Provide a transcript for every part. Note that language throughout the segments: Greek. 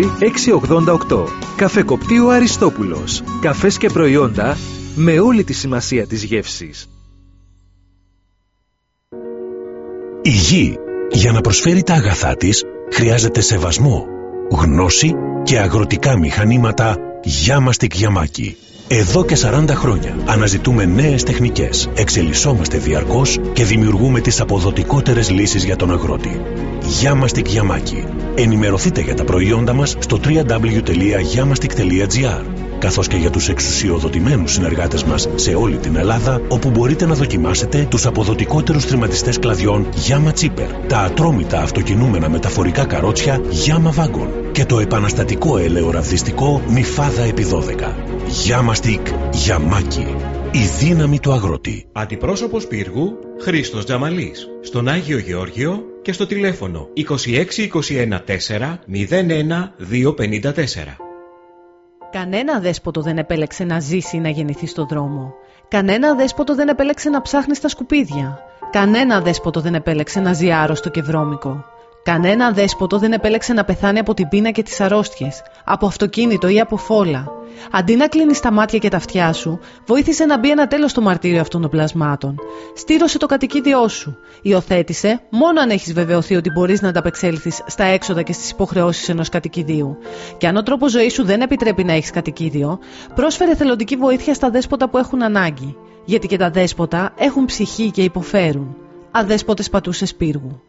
688. Καφεκοπτείο Αριστόπουλος. Καφές και προϊόντα με όλη τη σημασία της γεύσης. Η γη για να προσφέρει τα αγαθά της χρειάζεται σεβασμό, γνώση και αγροτικά μηχανήματα Γιάμαστικ Γιαμάκι. Εδώ και 40 χρόνια αναζητούμε νέες τεχνικές, εξελισσόμαστε διαρκώς και δημιουργούμε τις αποδοτικότερες λύσεις για τον αγρότη. Γιάμαστικ Γιαμάκι. Ενημερωθείτε για τα προϊόντα μας στο www.yamastik.gr καθώς και για τους εξουσιοδοτημένους συνεργάτες μας σε όλη την Ελλάδα όπου μπορείτε να δοκιμάσετε τους αποδοτικότερους τριματιστές κλαδιών Yama Chipper, τα ατρόμητα αυτοκινούμενα μεταφορικά καρότσια Yama Wagon και το επαναστατικό ελαιοραβδιστικό Μιφάδα επί 12. Yama Stick Yamaki. Η δύναμη του αγρότη. Αντιπρόσωπος πύργου Χρήστος Τζαμαλής. Στον Άγιο Γεώργιο και στο τηλέφωνο 26 21 4 01 254. Κανένα δέσποτο δεν επέλεξε να ζήσει ή να γεννηθεί στον δρόμο. Κανένα δέσποτο δεν επέλεξε να ψάχνει στα σκουπίδια. Κανένα δέσποτο δεν επέλεξε να ζει άρρωστο και βρώμικο. Κανένα δέσποτο δεν επέλεξε να πεθάνει από την πείνα και τις αρρώστιες, από αυτοκίνητο ή από φόλα. Αντί να κλείνεις τα μάτια και τα αυτιά σου, βοήθησε να μπει ένα τέλος στο μαρτύριο αυτών των πλασμάτων. Στήρωσε το κατοικίδιό σου. Υιοθέτησε μόνο αν έχεις βεβαιωθεί ότι μπορείς να ανταπεξέλθεις στα έξοδα και στις υποχρεώσεις ενός κατοικιδίου. Και αν ο τρόπος ζωής σου δεν επιτρέπει να έχεις κατοικίδιο, πρόσφερε θελοντική βοήθεια στα δέσποτα που έχουν ανάγκη. Γιατί και τα δέσποτα έχουν ψυχή και υποφέρουν. Αδέσποτες πατούσες πύργου.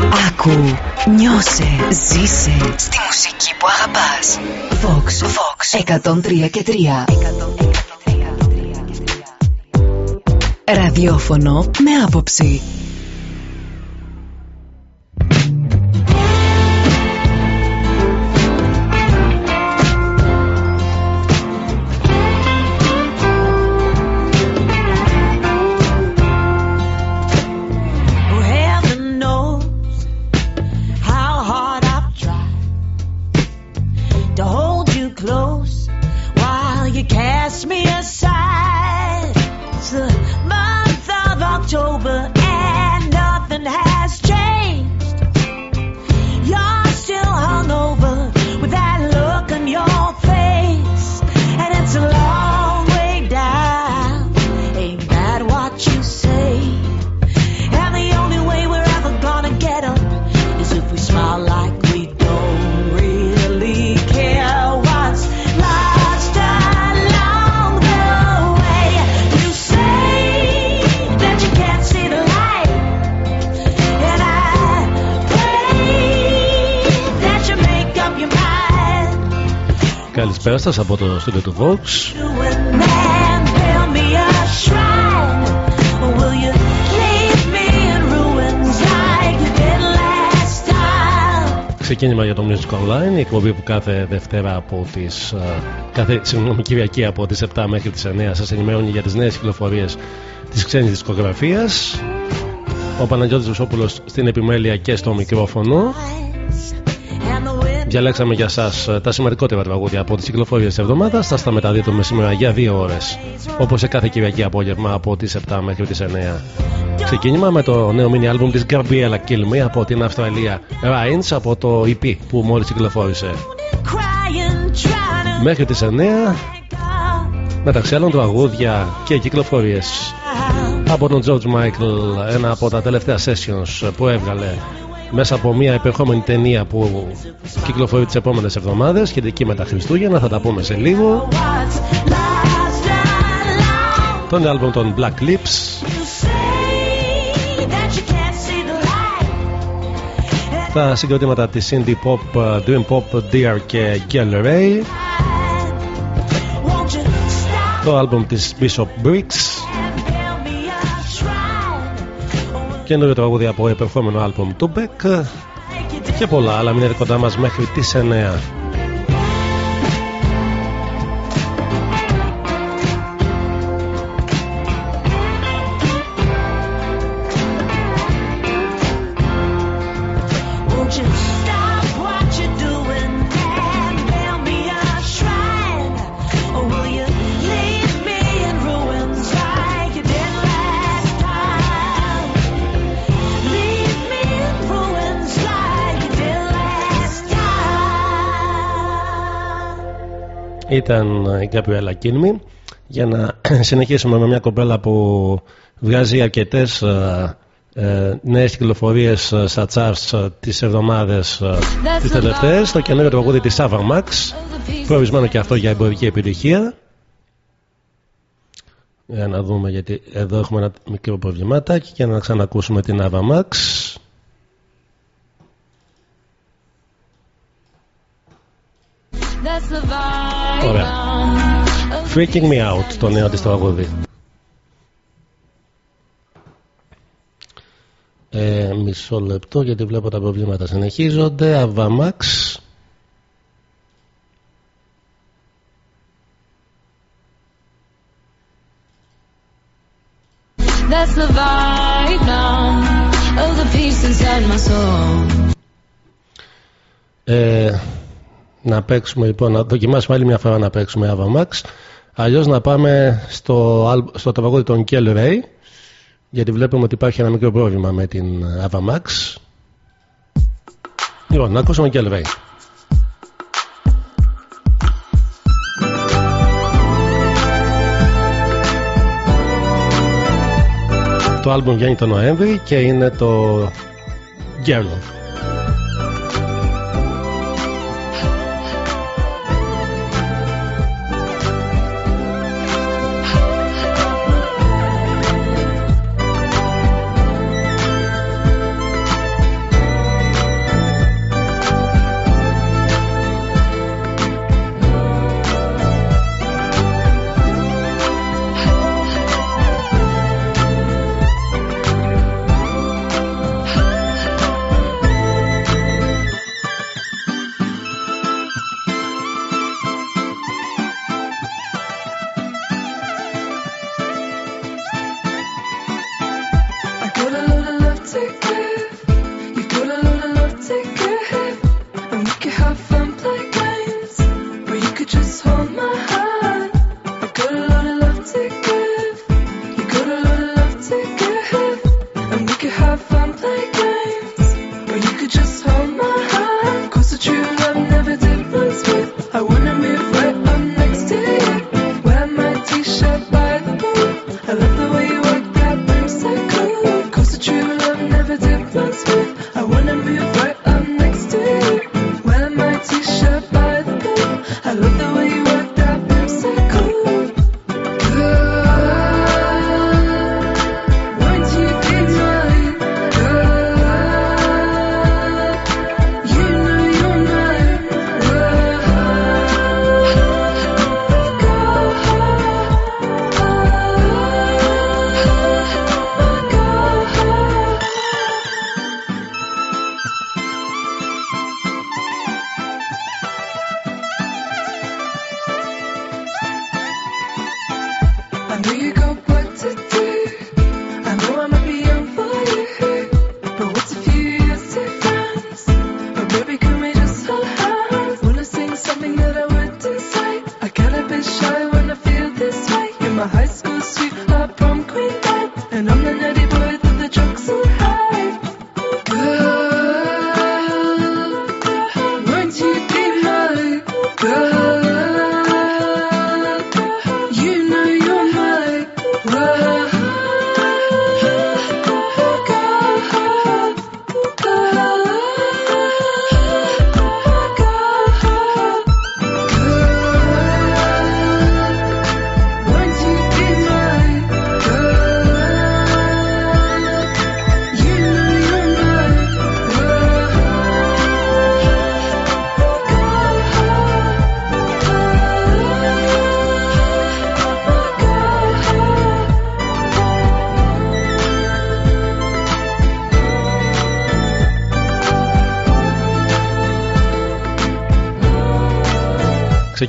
Άκου, νιώσε, ζήσε στη μουσική που αγαπάς. Vox, Vox, 103 και 3. Ραδιόφωνο με άποψη. Καλησπέρα από το στούντιο του Vox. Ξεκίνημα για το Music Online, η εκπομπή που κάθε Δευτέρα από τις, κάθε συγγνώμη Κυριακή από τις 7 μέχρι τις 9 σας ενημερώνει για τις νέες κυκλοφορίες της ξένης δισκογραφίας. Ο Παναγιώτης Βουσόπουλος στην επιμέλεια και στο μικρόφωνο. Διαλέξαμε για εσά ε, τα σημαντικότερα τραγούδια από τις κυκλοφορίες της εβδομάδας. Θα στα μεταδίδουμε σήμερα για δύο ώρες. Όπως σε κάθε Κυριακή απόγευμα από τις 7 μέχρι τις 9. Ξεκίνημα με το νέο mini album της Gabriella Kill Me από την Αυστραλία Rines από το EP που μόλις κυκλοφόρησε. Μέχρι τις 9 μεταξύ άλλων τραγούδια και κυκλοφορίες από τον George Michael, ένα από τα τελευταία sessions που έβγαλε μέσα από μια επερχόμενη ταινία που κυκλοφορεί τις επόμενες εβδομάδες σχετική με τα Χριστούγεννα θα τα πούμε σε λίγο. Τον άλμπομ των Black Lips. Τα συγκροτήματα της Indie Pop, Dream Pop, Dear και Girl Ray. Το άλμπομ της Bishop Briggs καινούριο τραγούδι από επερχόμενο άλμπομ του Beck και πολλά άλλα μείνετε κοντά μας μέχρι τις 9 ήταν η Gabriella Kilmi. Για να συνεχίσουμε με μια κοπέλα που βγάζει αρκετές ε, ε, νέες κυκλοφορίες ε, στα charts τις εβδομάδες τις τελευταίες το καινούριο τραγούδι της Sava Max προορισμένο και αυτό για εμπορική επιτυχία. Για να δούμε γιατί εδώ έχουμε ένα μικρό προβληματάκι και να ξανακούσουμε την Ava Max Ωραία. Freaking Me Out το νέο της τραγούδι. Ε, μισό λεπτό γιατί βλέπω τα προβλήματα συνεχίζονται. Avamax. That's the vibe now of the peace inside my soul. Ε, να παίξουμε λοιπόν, να δοκιμάσουμε άλλη μια φορά να παίξουμε Avamax. Αλλιώς να πάμε στο, στο τραγούδι των Kell Ray, γιατί βλέπουμε ότι υπάρχει ένα μικρό πρόβλημα με την Avamax. Λοιπόν, να ακούσουμε Kell Ray. Το άλμπουμ βγαίνει το Νοέμβρη και είναι το Girl.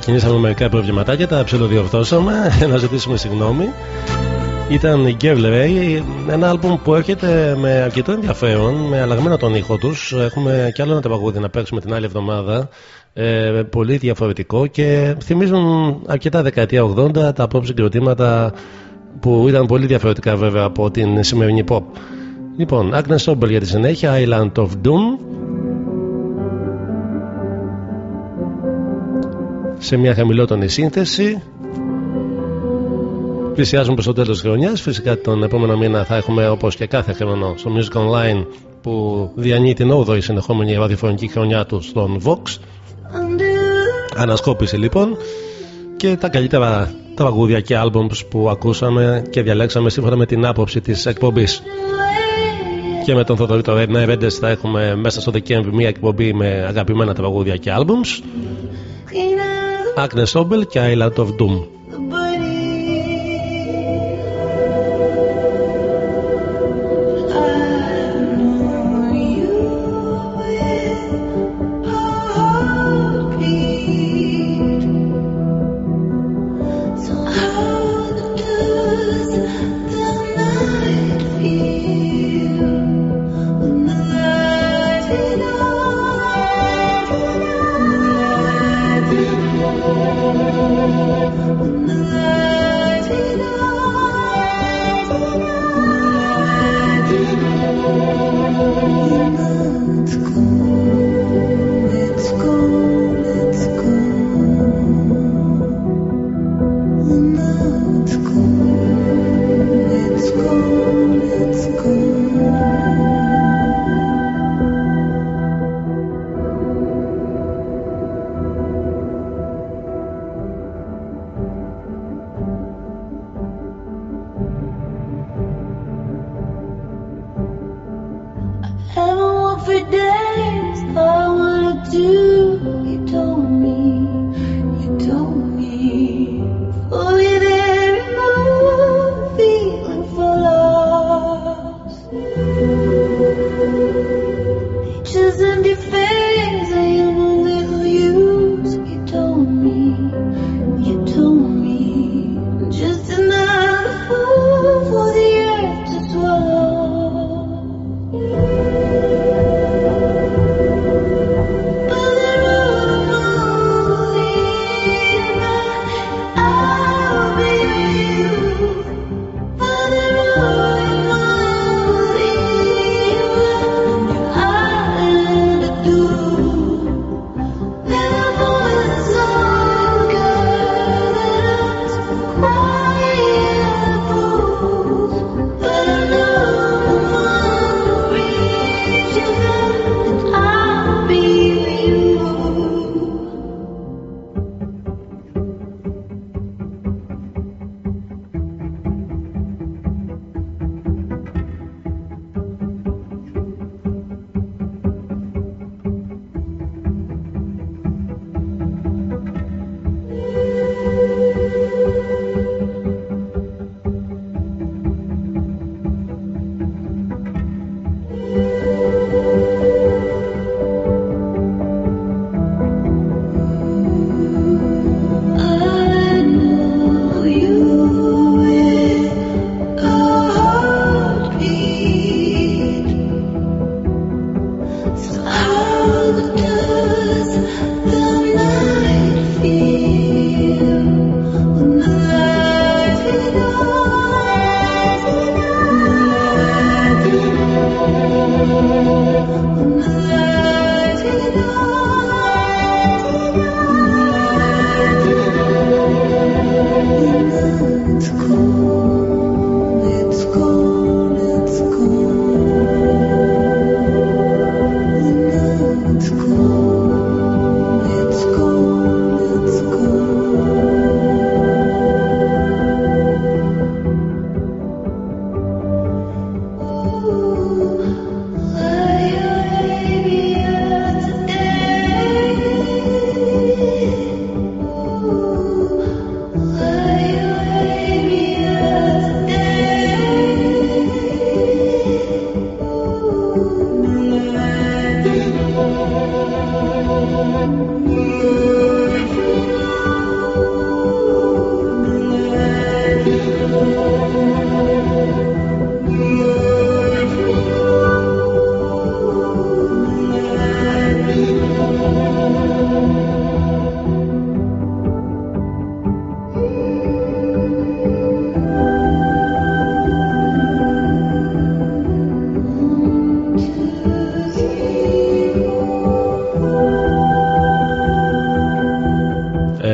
Ξεκινήσαμε μερικά προβληματάκια, τα ψελοδιορθώσαμε, να ζητήσουμε συγγνώμη. Ήταν η Girl Ray, ένα άλμπουμ που έρχεται με αρκετό ενδιαφέρον, με αλλαγμένο τον ήχο τους. Έχουμε κι άλλο ένα τραγούδι να παίξουμε την άλλη εβδομάδα. Ε, πολύ διαφορετικό και θυμίζουν αρκετά δεκαετία 80 τα pop συγκροτήματα που ήταν πολύ διαφορετικά βέβαια από την σημερινή pop. Λοιπόν, Agnes Sobel για τη συνέχεια, Island of Doom. Σε μια χαμηλότερη σύνθεση. Πλησιάζουμε προς το τέλος της χρονιάς. Φυσικά τον επόμενο μήνα θα έχουμε όπως και κάθε χρόνο στο Music Online που διανύει την 8η συνεχόμενη ραδιοφωνική χρονιά του στον Vox. Ανασκόπηση λοιπόν και τα καλύτερα τραγούδια και albums που ακούσαμε και διαλέξαμε σύμφωνα με την άποψη της εκπομπής. Και με τον Θοδωρή Ρέντες θα έχουμε μέσα στο Δεκέμβρη μια εκπομπή με αγαπημένα τραγούδια και albums Agnes Obel και Island of Doom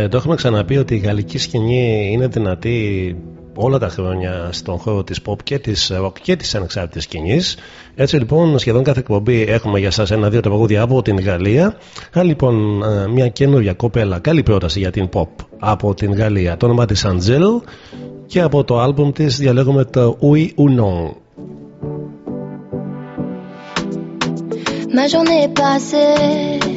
Ε, το έχουμε ξαναπεί ότι η γαλλική σκηνή είναι δυνατή όλα τα χρόνια στον χώρο της pop και της rock και της ανεξάρτητης σκηνής. Έτσι λοιπόν σχεδόν κάθε εκπομπή έχουμε για σας ένα-δύο τραγούδια από την Γαλλία. Άρα λοιπόν ε, μια καινούργια κοπέλα, καλή πρόταση για την pop από την Γαλλία. Το όνομα της Angel και από το άλμπουμ της διαλέγουμε το Oui ou Non. Ma journée est passée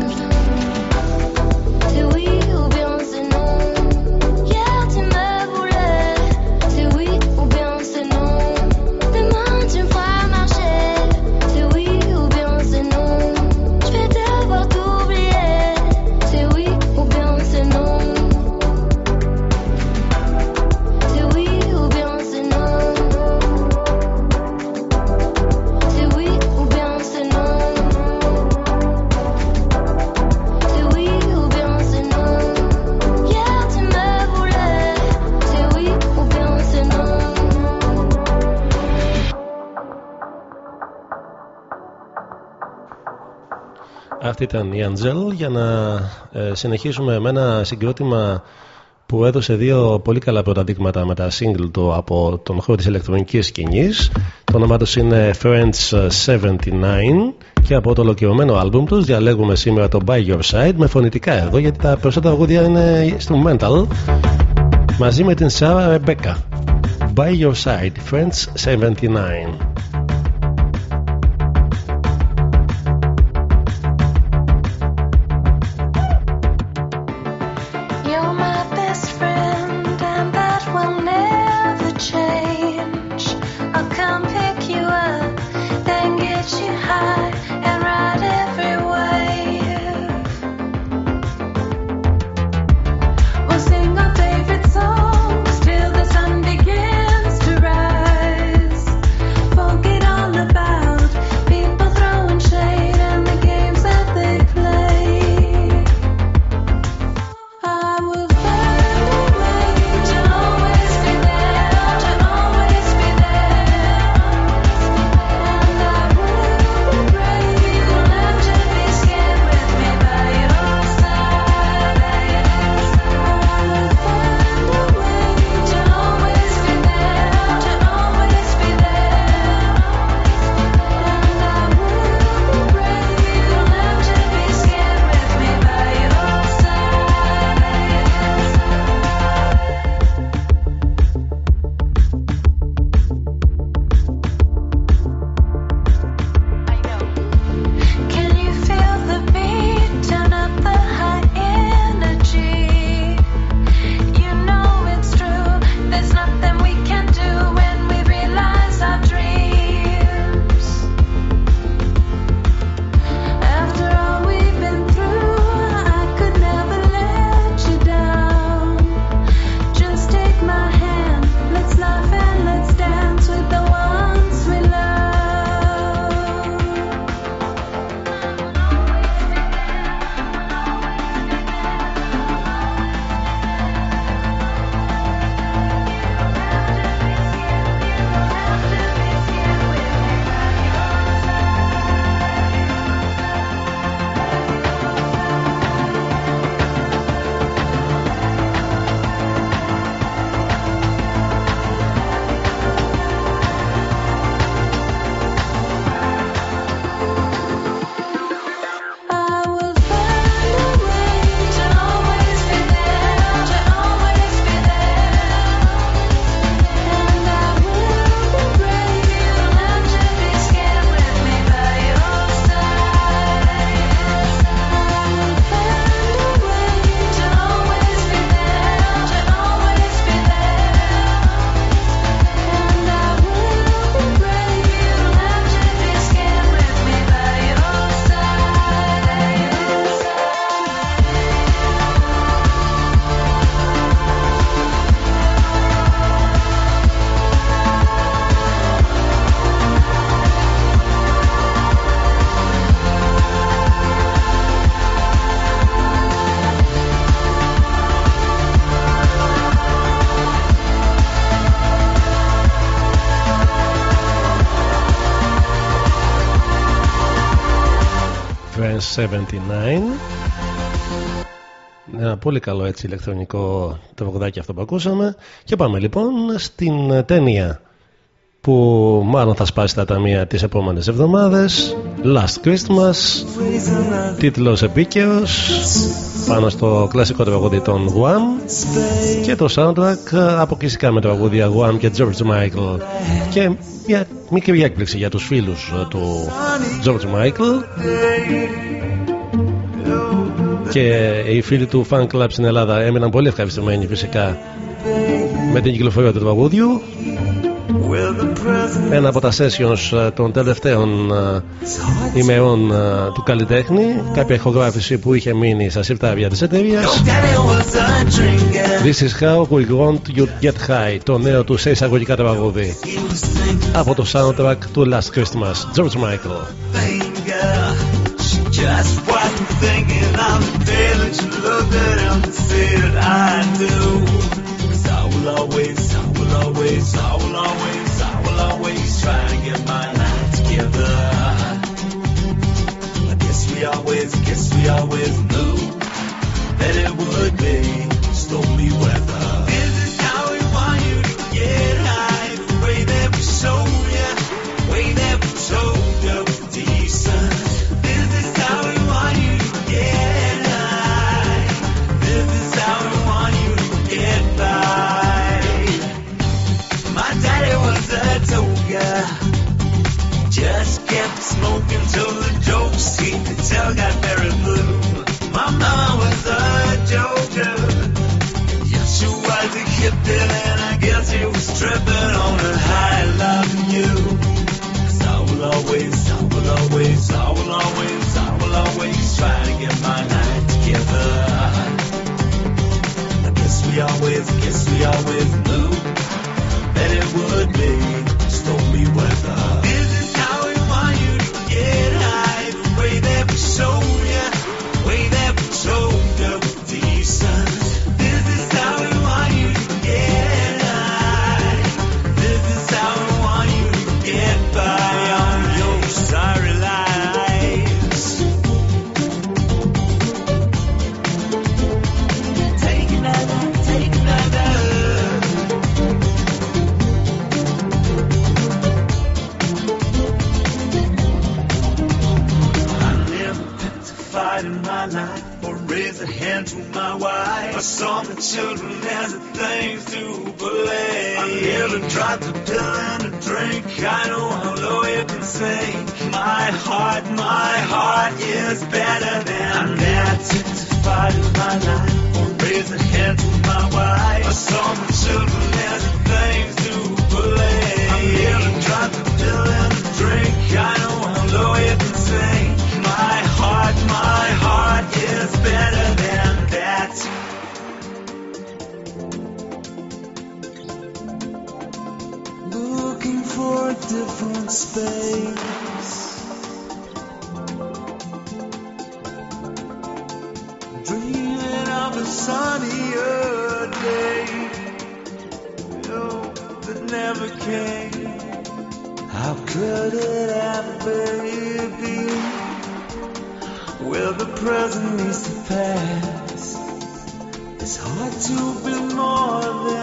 Αυτή ήταν η Angel για να ε, συνεχίσουμε με ένα συγκρότημα που έδωσε δύο πολύ καλά πρώτα δείγματα με τα single του από τον χώρο της ηλεκτρονικής σκηνής. Το όνομά τους είναι Friends 79 και από το ολοκληρωμένο άλμπουμ τους διαλέγουμε σήμερα το By Your Side με φωνητικά εδώ γιατί τα περισσότερα αγούδια είναι instrumental μαζί με την Sarah Rebecca. By Your Side, Friends 79. 79 ένα πολύ καλό έτσι ηλεκτρονικό τραγουδάκι αυτό που ακούσαμε. Και πάμε λοιπόν στην ταινία που μάλλον θα σπάσει τα ταμεία τις επόμενες εβδομάδες. Last Christmas. Τίτλος επίκαιος πάνω στο κλασικό τραγούδι των Guam και το soundtrack αποκλειστικά με τραγούδια Guam και George Michael. Και μια μικρή έκπληξη για τους φίλους του George Michael. Και οι φίλοι του fan club στην Ελλάδα έμειναν πολύ ευχαριστημένοι φυσικά με την κυκλοφορία του τραγούδιου ένα από τα sessions ε, των τελευταίων ε, ημερών ε, του καλλιτέχνη κάποια ηχογράφηση που είχε μείνει στα συρτάρια της εταιρείας This is how we want you get high το νέο του σε εισαγωγικά τραγούδι από το soundtrack του Last Christmas George Michael Just what I'm thinking I'm feeling You look at him and said I do Cause I will always, I will always, I will always always try to get my life together. I guess we always, guess we always knew that it would be stormy weather. I guess she was tripping on a high loving you. Cause I will always, I will always, I will always, I will always try to get my life together. I guess we always, guess we always children as the things to blame. I never dropped a pill and a drink. I know how low you can sink. My heart, my heart is better than I never picked a fight my life or raised a hand to my wife. I saw the children space. Dreaming of a sunnier day. Oh, that never came. How could it ever be? Where the present meets the past. It's hard to be more than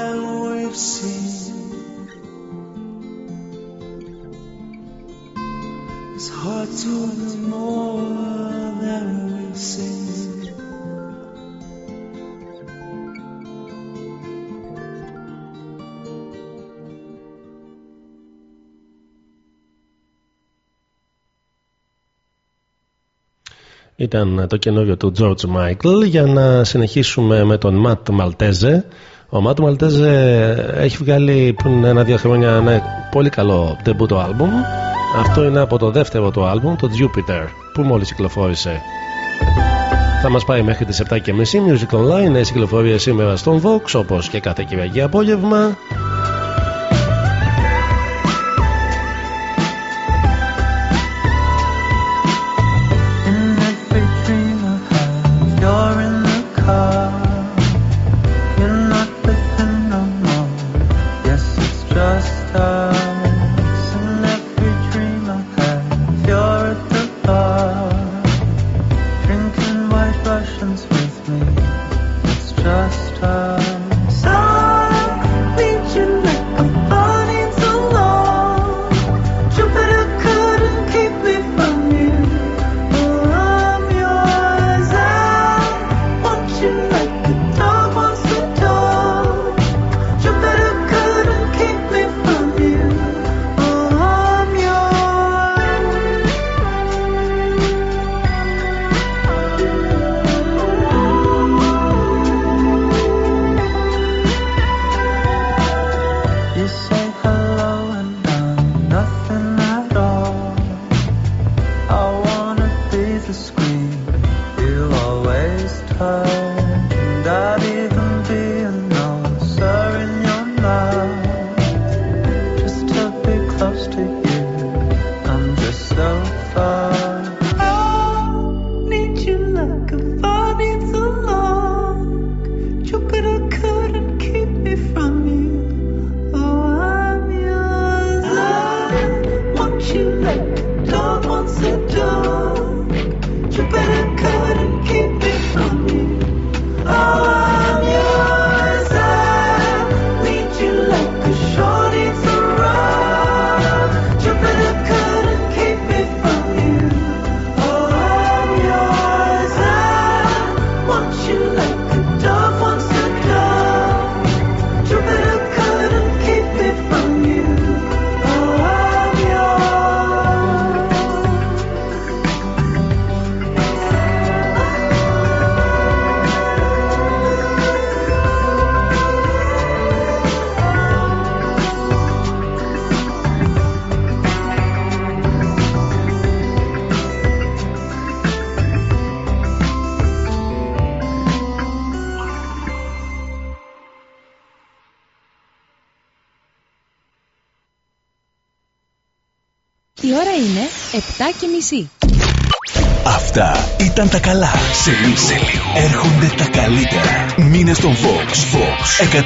Ήταν το καινούριο του George Michael για να συνεχίσουμε με τον Matt Maltese. Ο Matt Maltese έχει βγάλει πριν ένα-δύο χρόνια ένα πολύ καλό debut album. Αυτό είναι από το δεύτερο του album, το Jupiter, που μόλις κυκλοφόρησε. Θα μας πάει μέχρι τις 7.30 Music Online, νέες κυκλοφορίες σήμερα στον Vox, όπως και κάθε Κυριακή απόγευμα.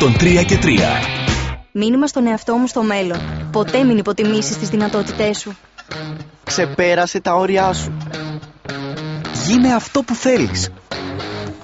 Fox 103 και 3. Μήνυμα στον εαυτό μου στο μέλλον. Ποτέ μην υποτιμήσεις τις δυνατότητές σου. Ξεπέρασε τα όρια σου. Γίνε αυτό που θέλεις.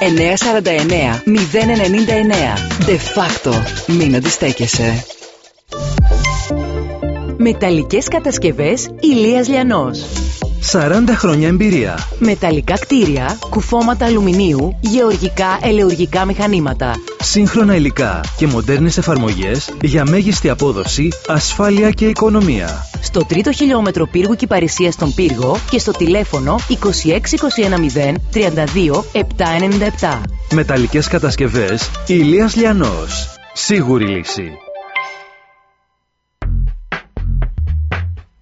949 099. De facto. Μην αντιστέκεσαι. Μεταλλικές κατασκευές Ηλίας Λιανός. 40 χρόνια εμπειρία. Μεταλλικά κτίρια, κουφώματα αλουμινίου, γεωργικά ελεουργικά μηχανήματα. Σύγχρονα υλικά και μοντέρνες εφαρμογές για μέγιστη απόδοση, ασφάλεια και οικονομία. Στο τρίτο χιλιόμετρο πύργου Κυπαρισίας στον Πύργο και στο τηλέφωνο 26210 32 797. Μεταλλικές κατασκευές Ηλίας Λιανός. Σίγουρη λύση.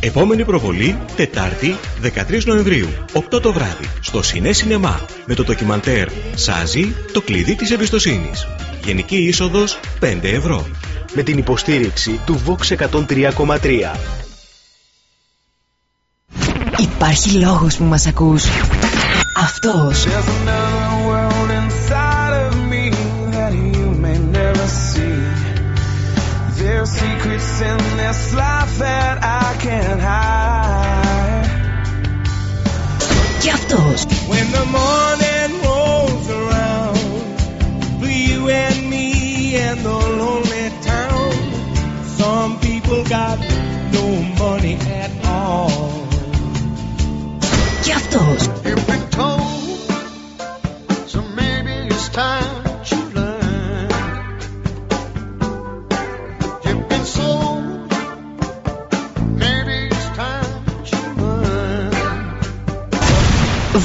Επόμενη προβολή Τετάρτη 13 Νοεμβρίου 8 το βράδυ στο Σινέ Σινεμά με το ντοκιμαντέρ Σάζι το κλειδί της εμπιστοσύνης. Γενική είσοδος 5 ευρώ. Με την υποστήριξη του Vox 103,3. Υπάρχει λόγος που μας ακούς. Αυτός. There's another world inside of me that you may never see. There's secrets in this life that I can't hide. Και αυτός. When the morning rolls around, for you and me and the lonely town, some people got no money at all. Και αυτός. You've been told, so maybe it's time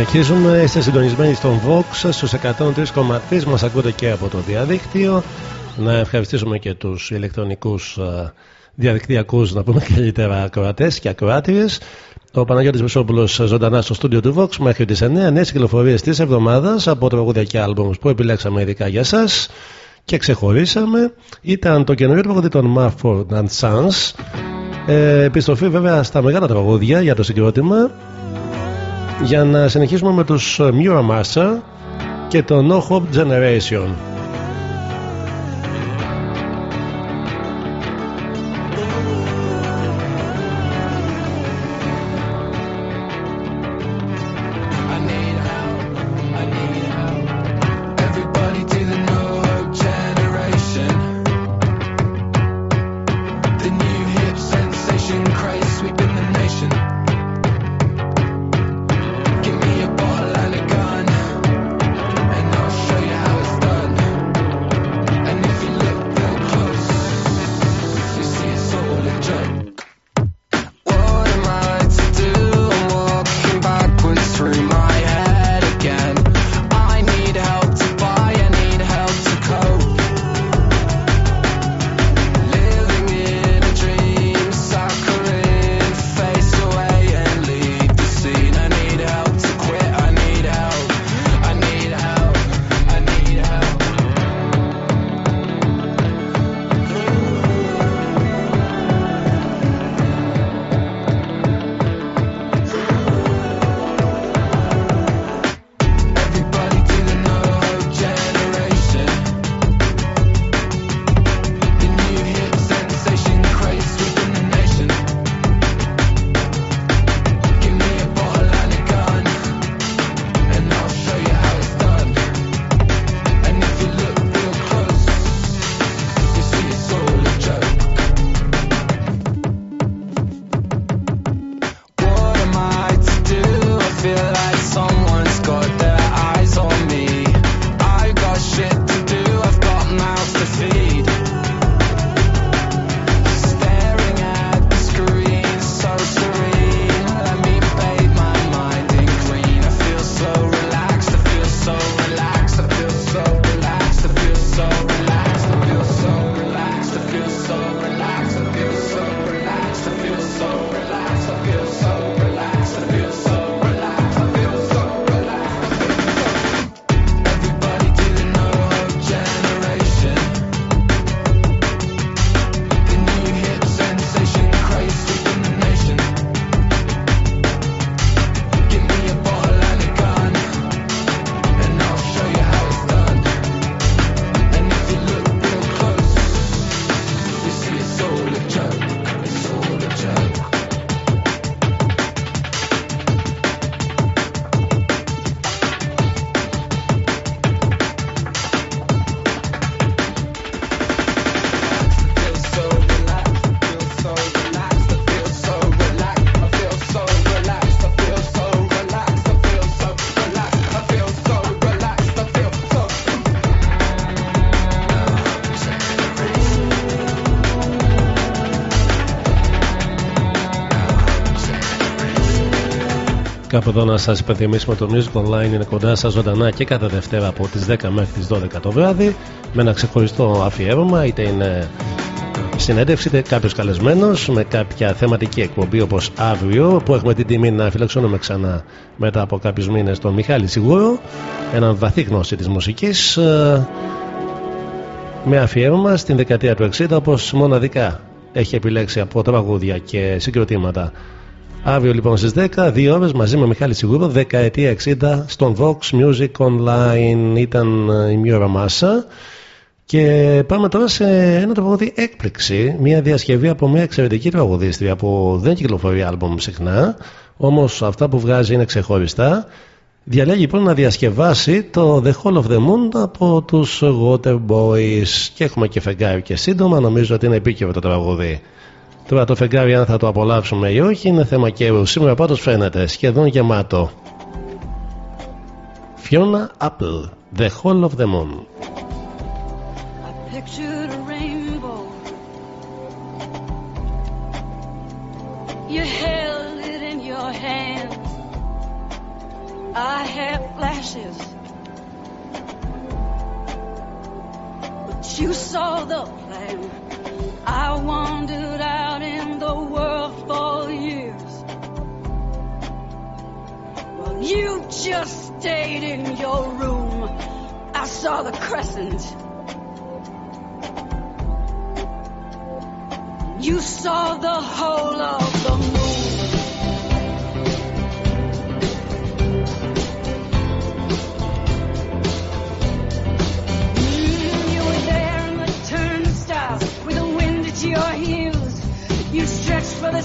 Συνεχίζουμε, είστε συντονισμένοι στον Vox. Στους 103,3 μας ακούτε και από το διαδίκτυο. Να ευχαριστήσουμε και τους ηλεκτρονικούς ε, διαδικτυακούς να πούμε καλύτερα ακροατές και ακροάτριες. Ο Παναγιώτης Μεσόπουλος ζωντανά στο στούντιο του Vox μέχρι τις 9 νέες κυκλοφορίες της εβδομάδας από τραγούδια και άλμπομς που επιλέξαμε ειδικά για σας και ξεχωρίσαμε. Ήταν το καινούριο τραγούδι των Marford and Sons. Ε, επιστροφή βέβαια στα μεγάλα τραγούδια για το συγκρότημα για να συνεχίσουμε με τους Mura Master και το No Hope Generation. Εδώ να σας υπενθυμίσουμε το Music Online είναι κοντά σας ζωντανά και κάθε Δευτέρα από τις 10 μέχρι τις 12 το βράδυ με ένα ξεχωριστό αφιέρωμα, είτε είναι συνέντευξη, είτε κάποιος καλεσμένος με κάποια θεματική εκπομπή όπως αύριο που έχουμε την τιμή να φιλοξενούμε ξανά μετά από κάποιους μήνες τον Μιχάλη Σιγούρο, έναν βαθύ γνώση της μουσικής ε, με αφιέρωμα στην δεκαετία του 60 όπως μοναδικά έχει επιλέξει από τραγούδια και συγκροτήματα. Αύριο λοιπόν στις 10, δύο ώρες μαζί με Μιχάλη Σιγούρο, δεκαετία 60 στον Vox Music Online ήταν η μία ώρα μάσα. Και πάμε τώρα σε ένα τραγούδι έκπληξη, μια διασκευή από μια εξαιρετική τραγουδίστρια που δεν κυκλοφορεί άλμπομ συχνά, όμως αυτά που βγάζει είναι ξεχωριστά. Διαλέγει λοιπόν να διασκευάσει το The Hall of the Moon από τους Water Boys και έχουμε και φεγγάρι και σύντομα νομίζω ότι είναι επίκαιρο το τραγούδι. Τώρα το φεγγάρι αν θα το απολαύσουμε ή όχι είναι θέμα καιρού. Σήμερα πάντως φαίνεται σχεδόν γεμάτο. Fiona Apple, The Hall of the Moon. pictured a rainbow. You held it in your hand. I had flashes. But you saw the plan. I wandered out in the world for years. Well, you just stayed in your room. I saw the crescent. You saw the whole of your heels. You stretch for the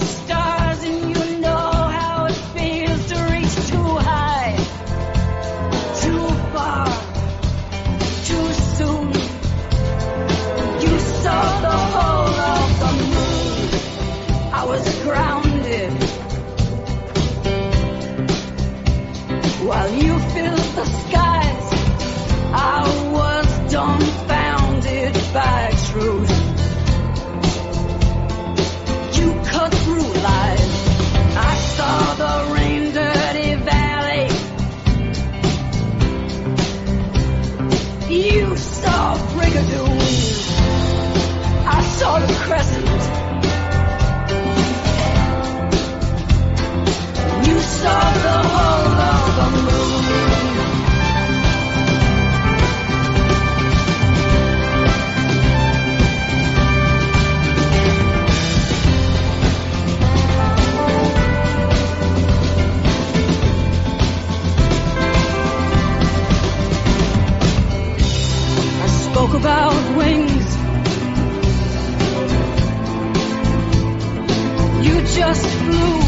just flew.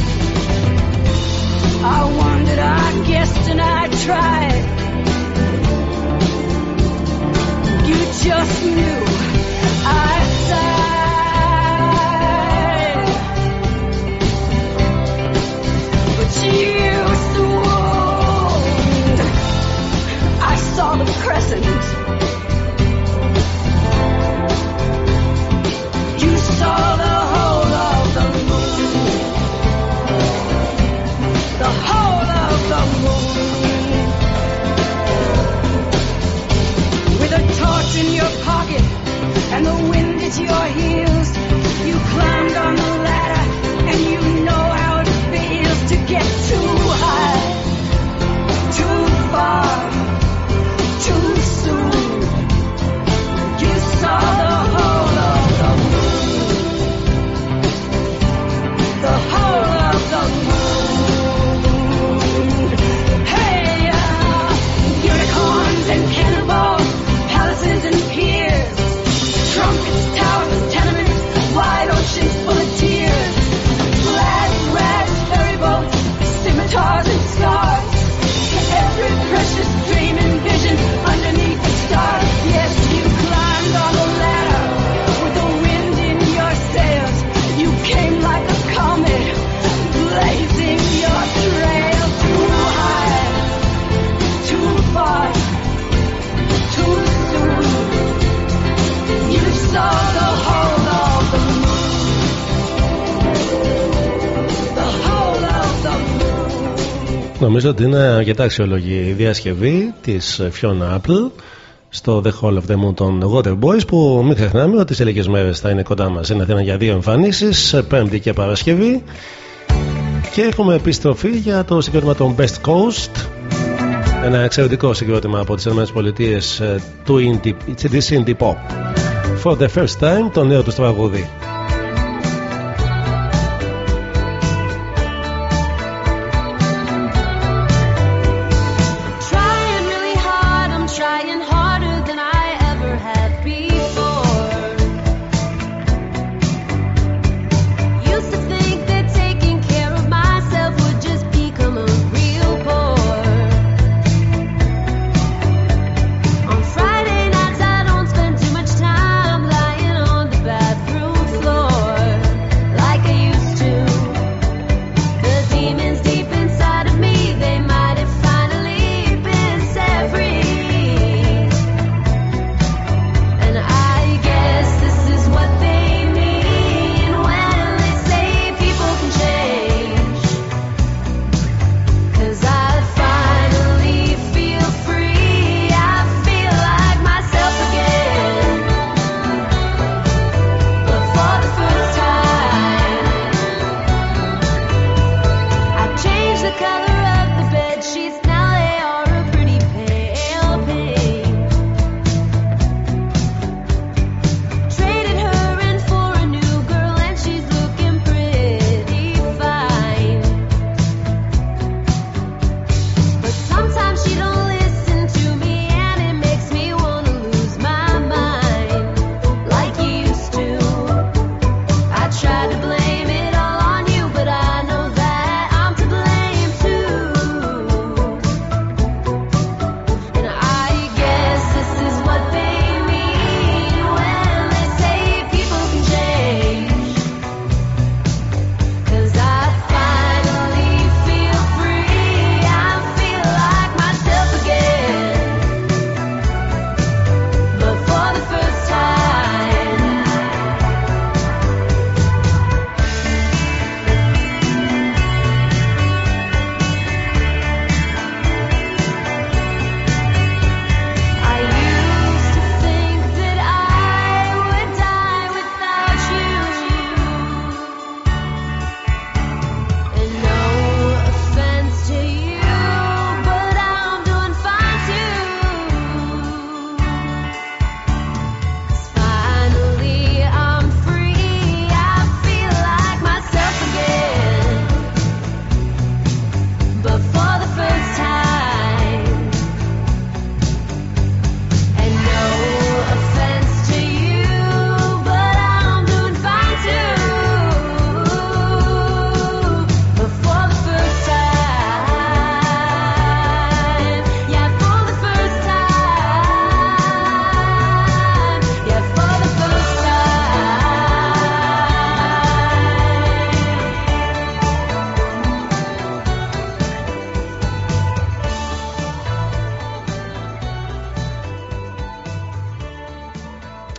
I wondered, I guessed, and I tried. You just knew. I sighed. But you swooned. I saw the crescent. In your pocket and the wind at your heels, you climbed on the ladder and you know how it feels to get too high, too far, νομίζω ότι είναι αρκετά αξιολογή η διασκευή της Fiona Apple στο The Hall of the Moon των Waterboys που μην ξεχνάμε ότι σε λίγες μέρες θα είναι κοντά μας είναι Αθήνα για δύο εμφανίσεις, Πέμπτη και Παρασκευή. Και έχουμε επιστροφή για το συγκρότημα των Best Coast ένα εξαιρετικό συγκρότημα από τις ΗΠΑ ε, του indie, indie pop. For the First Time το νέο τους τραγούδι.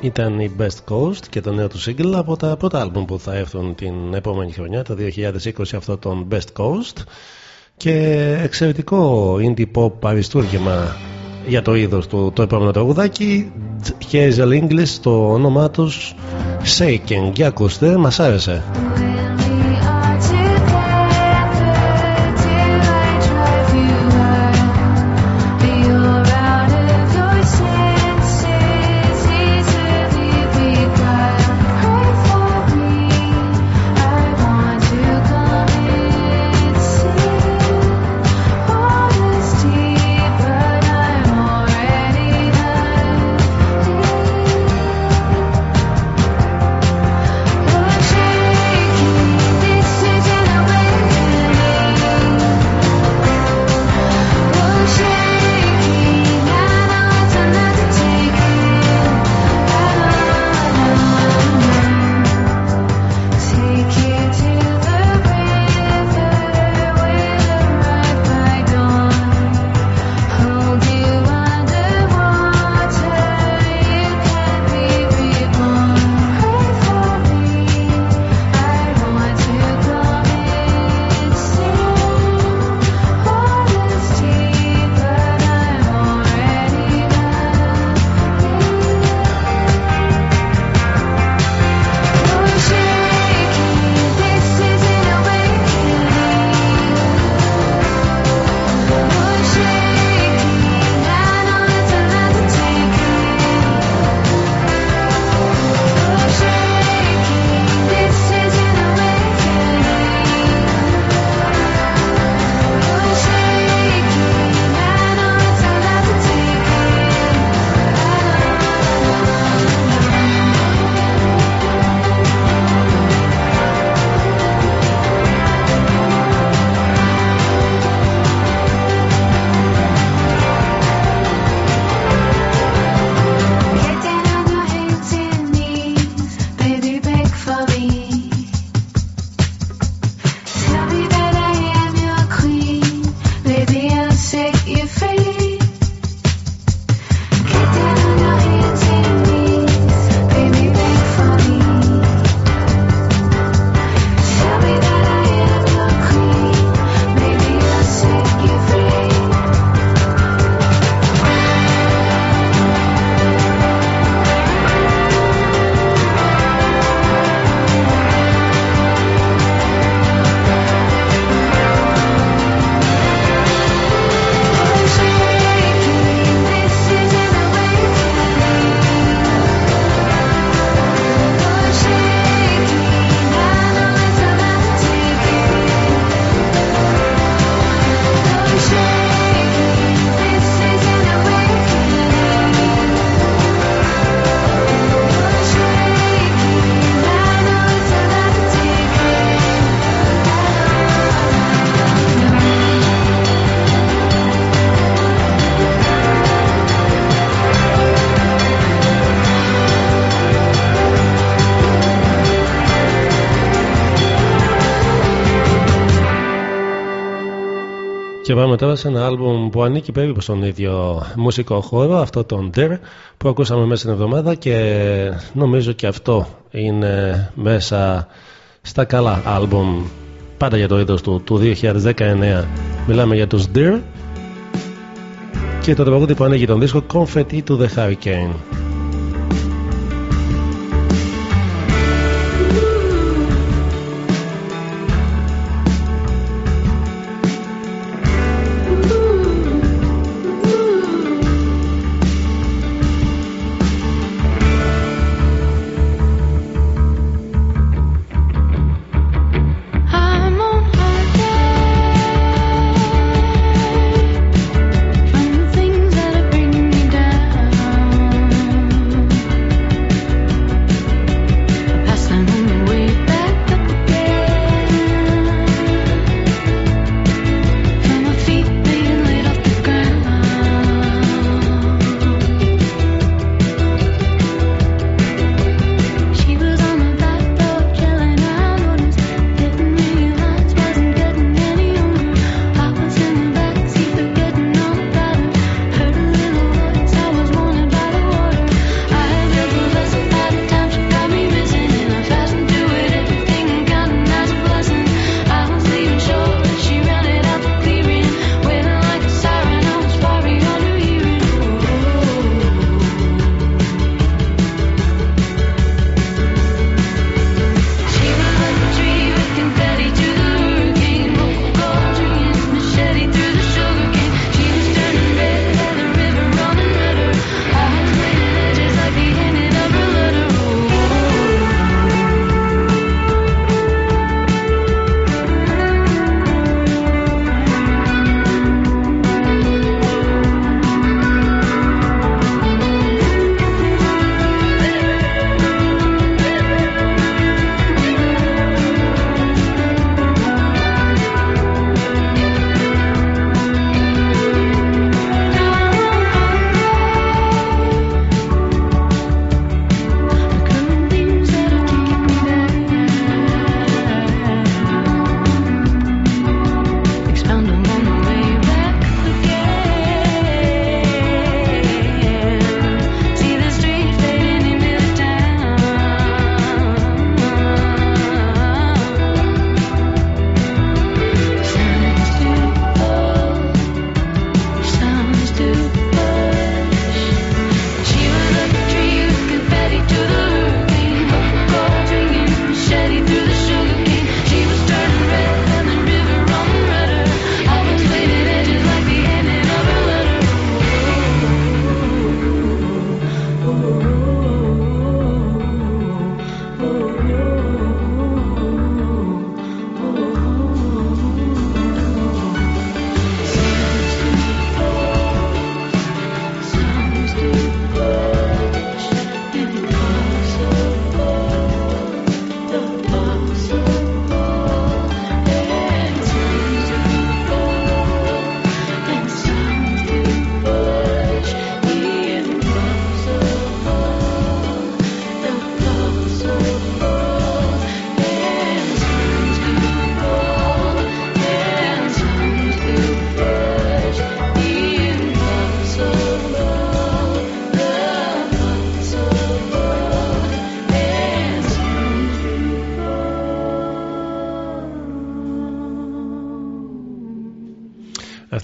Ήταν η Best Coast και το νέο του single από τα πρώτα άλμπουμ που θα έρθουν την επόμενη χρονιά, το 2020 αυτό των Best Coast. Και εξαιρετικό indie pop αριστούργημα για το είδος του το επόμενο τραγουδάκι. Hazel English το όνομά τους Shaking και ακούστε μας άρεσε. Τώρα σε ένα άλμπουμ που ανήκει περίπου στον ίδιο μουσικό χώρο, αυτό τον Dare που ακούσαμε μέσα στην εβδομάδα και νομίζω και αυτό είναι μέσα στα καλά άλμπουμ. Πάντα για το είδος του, του 2019 μιλάμε για τους Dare και το τραγούδι που ανοίγει τον δίσκο Confetti to the Hurricane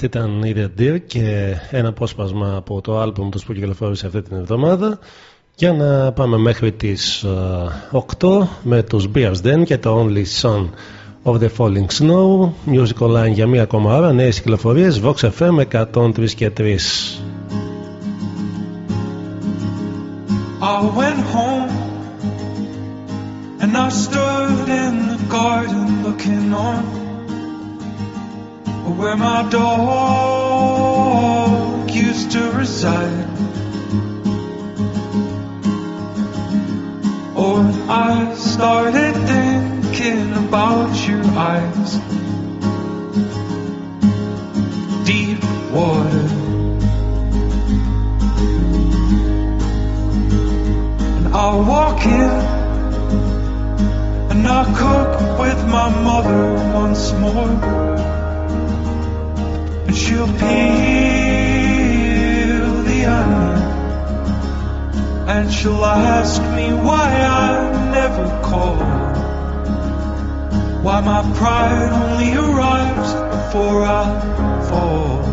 Αυτή ήταν η The Deer και ένα απόσπασμα από το άλμπουμ τους που κυκλοφόρησε αυτή την εβδομάδα. Για να πάμε μέχρι τις 8 με τους Bears Den και το Only Son of the Falling Snow. Music Online για μία ακόμα ώρα νέες κυκλοφορίες Vox FM 103 και 3 I went home and I stood in the garden looking on where my dog used to reside. Or I started thinking about your eyes, deep water. And I'll walk in and I'll cook with my mother once more. She'll peel the onion and she'll ask me why I never call. Why my pride only arrives before I fall.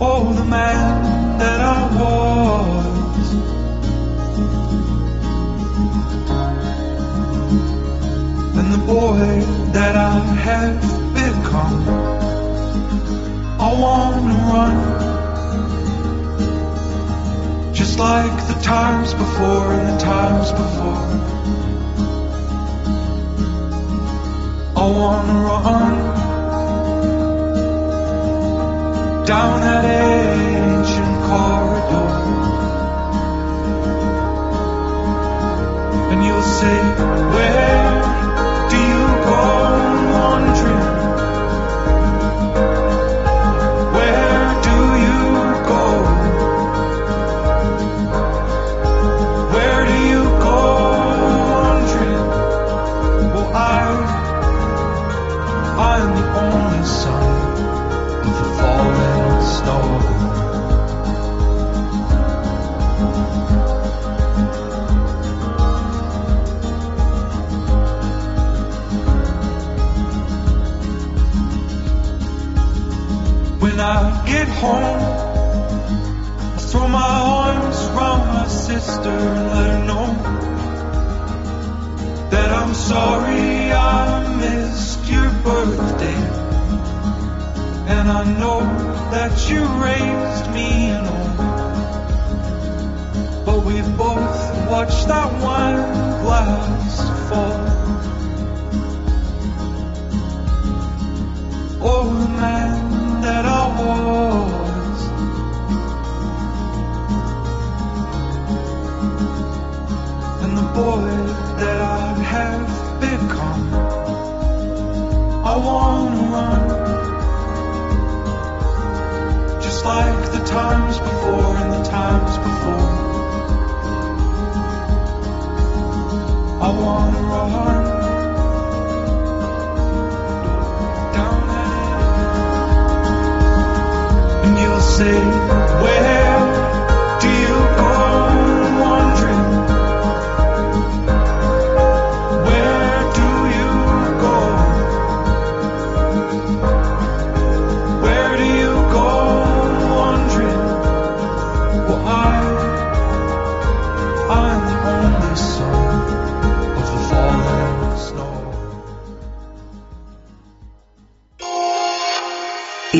Oh, the man that I was. And the boy that I have become. I wanna run. Just like the times before and the times before. I wanna run down that ancient corridor. And you'll say, Where on, on home, I throw my arms around my sister and let her know that I'm sorry I missed your birthday. And I know that you raised me all. But we both watched that wine glass fall. Oh, man that I was. Boy that I have become. I wanna run. Just like the times before and the times before. I wanna run. Down And you'll say,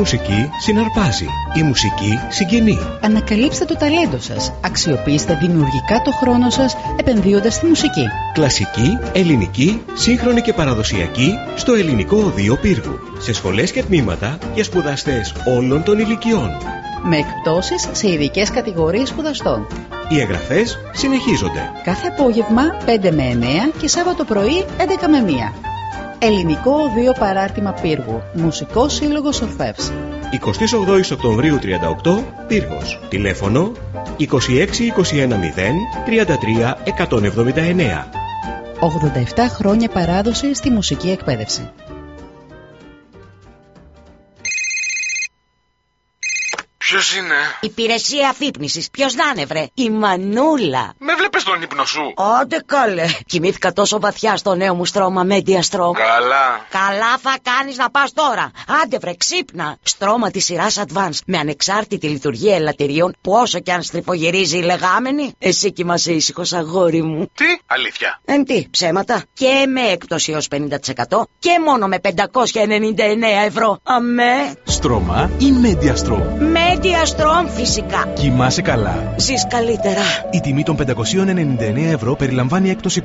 μουσική συναρπάζει. Η μουσική συγκινεί. Ανακαλύψτε το ταλέντο σας. Αξιοποιήστε δημιουργικά το χρόνο σας επενδύοντας στη μουσική. Κλασική, ελληνική, σύγχρονη και παραδοσιακή στο ελληνικό οδείο πύργου. Σε σχολές και τμήματα για σπουδαστές όλων των ηλικιών. Με εκπτώσεις σε ειδικές κατηγορίες σπουδαστών. Οι εγγραφές συνεχίζονται. Κάθε απόγευμα 5 με 9 και Σάββατο πρωί 11 με 1. Ελληνικό Οδείο Παράρτημα Πύργου. Μουσικός Σύλλογος Ορφεύς. 28 Οκτωβρίου 38, Πύργος. Τηλέφωνο 26 21 0 33 179. 87 χρόνια παράδοση στη μουσική εκπαίδευση. Ποιος είναι; Υπηρεσία αφύπνισης. Ποιος να είναι, βρε; Η Μανούλα. Με βλέπεις τον ύπνο σου; Άντε καλέ. Κοιμήθηκα τόσο βαθιά στο νέο μου στρώμα Media Strom. Καλά. Καλά θα κάνεις να πας τώρα. Άντε βρε ξύπνα. Στρώμα της σειράς Advance με ανεξάρτητη λειτουργία ελαττηρίων που όσο κι αν στριφογυρίζει η λεγάμενη. Εσύ κοιμάσαι ήσυχος αγόρι μου. Τι; Αλήθεια. Εν τι, ψέματα. Και με έκπτωση έως 50% και μόνο με 599 ευρώ. Αμέ. Στρώμα ή Mediastrom. Media Strom φυσικά. Κοιμάσαι καλά. Ζεις καλύτερα. Η τιμή των 599 ευρώ περιλαμβάνει έκπτωση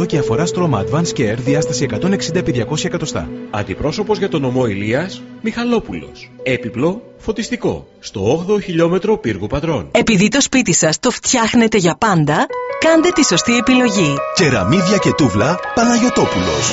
50% και αφορά στρώμα Advanced Care διάσταση 160-200 εκατοστά. Αντιπρόσωπος για τον ομό Ηλίας, Μιχαλόπουλος. Έπιπλο, φωτιστικό. Στο 8ο χιλιόμετρο πύργου πατρών. Επειδή το σπίτι σας το φτιάχνετε για πάντα, Κάντε τη σωστή επιλογή. Κεραμίδια και τούβλα Παναγιωτόπουλος.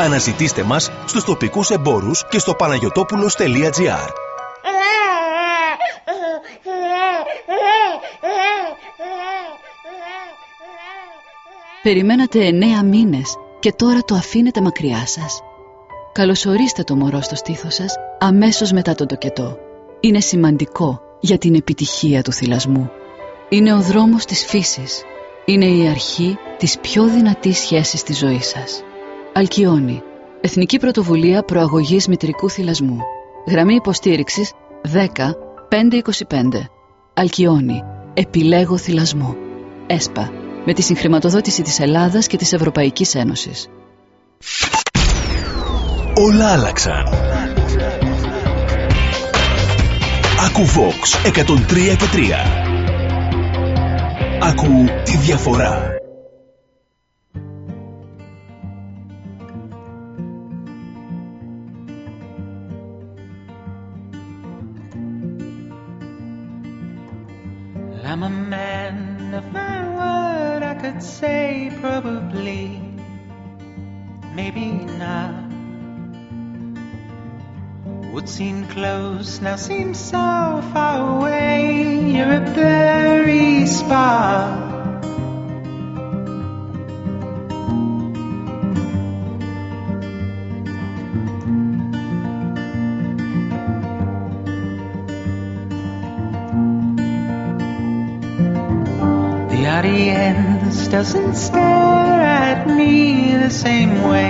Αναζητήστε μας στους τοπικούς εμπόρους και στο παναγιωτόπουλος.gr Περιμένατε εννέα μήνες και τώρα το αφήνετε μακριά σας. Καλωσορίστε το μωρό στο στήθος σας αμέσως μετά τον τοκετό. Είναι σημαντικό για την επιτυχία του θυλασμού. Είναι ο δρόμος της φύσης. Είναι η αρχή της πιο δυνατής σχέσης της ζωής σας. Αλκιόνι. Εθνική Πρωτοβουλία Προαγωγής Μητρικού Θυλασμού. Γραμμή υποστήριξης 10 525. Αλκιόνι. Επιλέγω θυλασμό. ΕΣΠΑ. Με τη συγχρηματοδότηση της Ελλάδας και της Ευρωπαϊκής Ένωσης. Όλα άλλαξαν. Ακού Vox 103 και 3. Ακού τη διαφορά. Seems so far away. You're a blurry spot. The audience doesn't stare at me the same way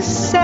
Yes.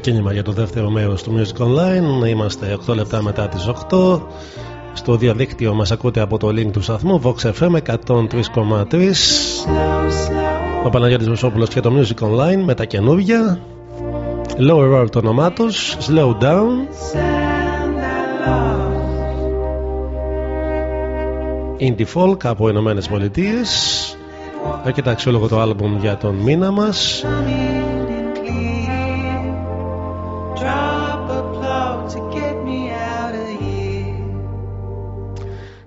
Ξεκίνημα για το δεύτερο μέρος του Music Online. Είμαστε 8 λεπτά μετά τις 8. Στο διαδίκτυο μας ακούτε από το link του σταθμού Vox FM 103,3 Ο Παναγιώτης Βεσόπουλος και το Music Online με τα καινούργια. Lower Roll το όνομά τους. Slow Down. Indie Folk από Ηνωμένες Πολιτείες. Αρκετά αξιόλογο το άλμπουμ για τον μήνα μας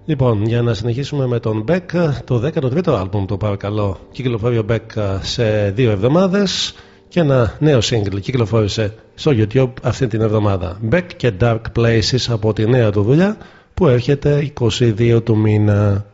Λοιπόν, για να συνεχίσουμε με τον Beck, το 13ο άλμπουμ του παρακαλώ κυκλοφορεί ο Beck σε δύο εβδομάδες και ένα νέο single κυκλοφόρησε στο YouTube αυτή την εβδομάδα. Beck και Dark Places από τη νέα του δουλειά που έρχεται 22 του μήνα.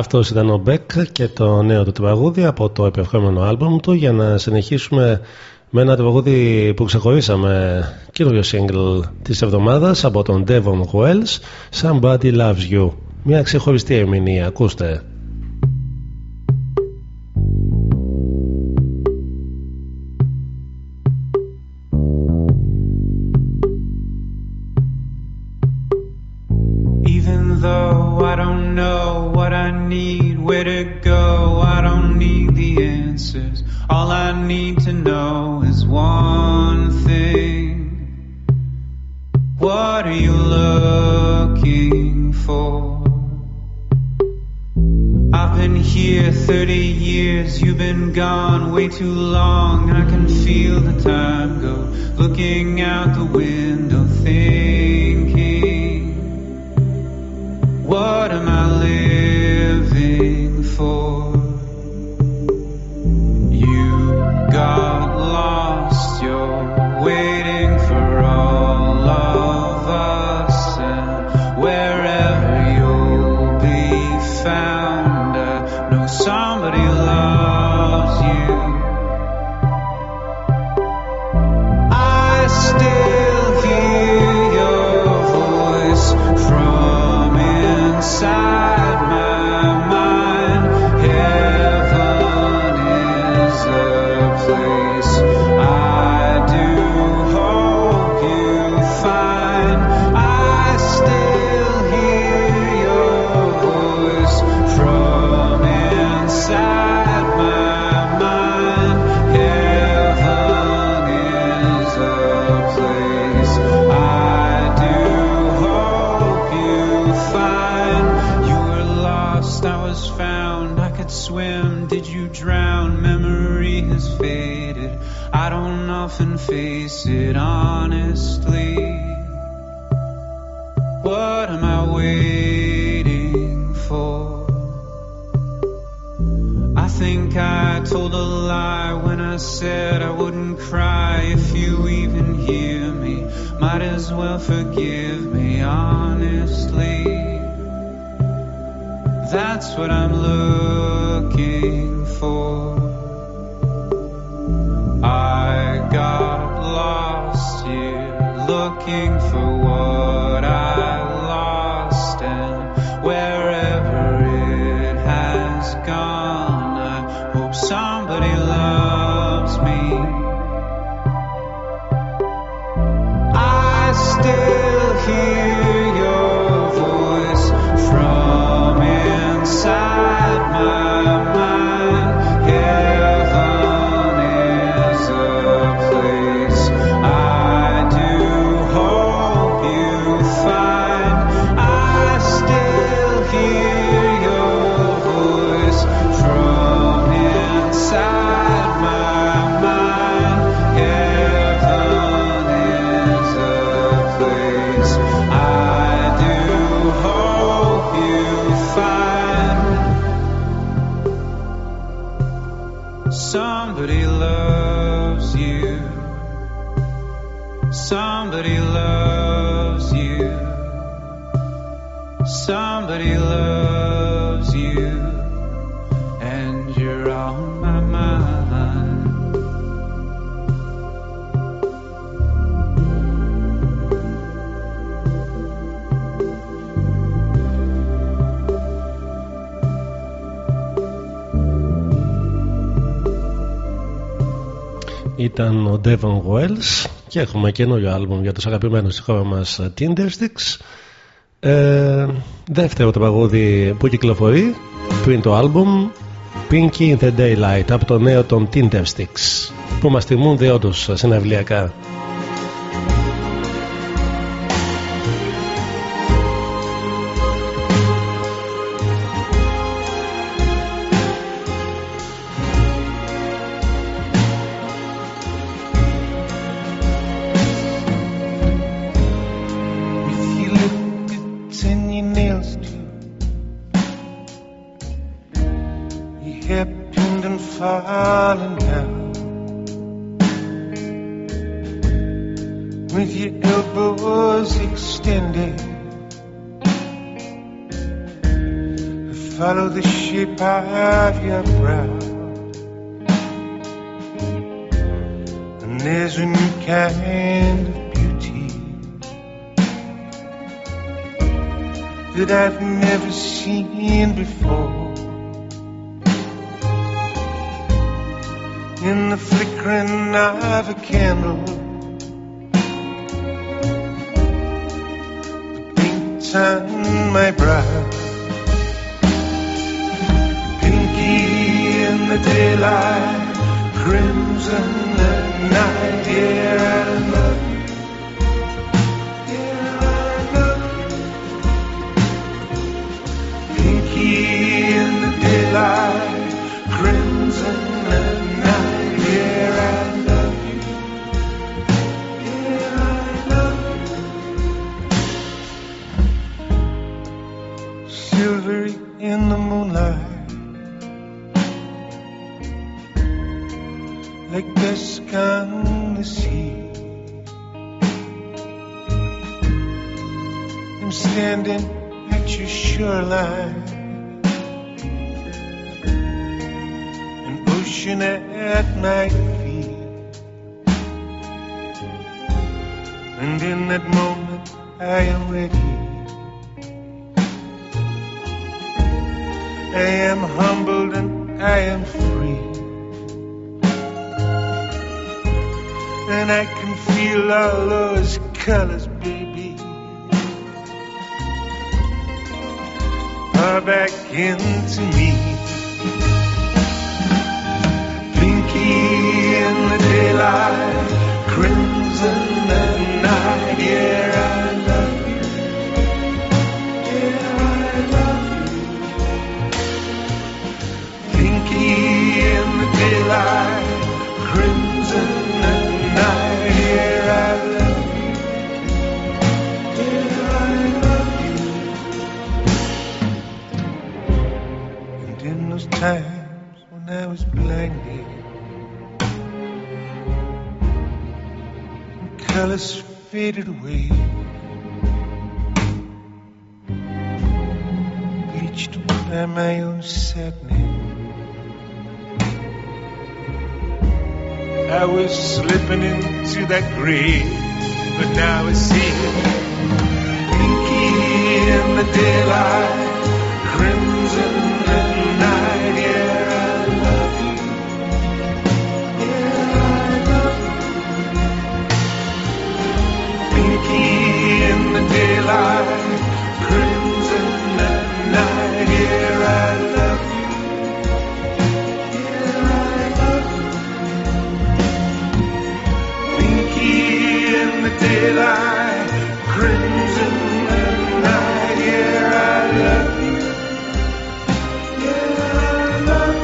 Αυτός ήταν ο Μπέκ και το νέο του τραγούδι από το επερχόμενο άλμπομ του για να συνεχίσουμε με ένα τραγούδι που ξεχωρίσαμε. Καινούριο single της εβδομάδας από τον Devon Wells Somebody Loves You. Μια ξεχωριστή ερμηνεία ακούστε way too long. I can feel the time go, looking out the window, Somebody loves you. Somebody loves you. Somebody loves you. ήταν ο Devon Wells και έχουμε καινούριο άλμπουμ για τους αγαπημένους στη χώρα μας ε, Tindersticks. Ε, δεύτερο τραγούδι που κυκλοφορεί πριν το άλμπουμ Pinky in the Daylight από το νέο των Tindersticks που μας τιμούν διόντως συναυλιακά. Times when I was blinded, colors faded away. Bleached by my own sadness. I was slipping into that grave, but now I see Pinky in the daylight, daylight, crimson night. Yeah, I love you. Yeah, I love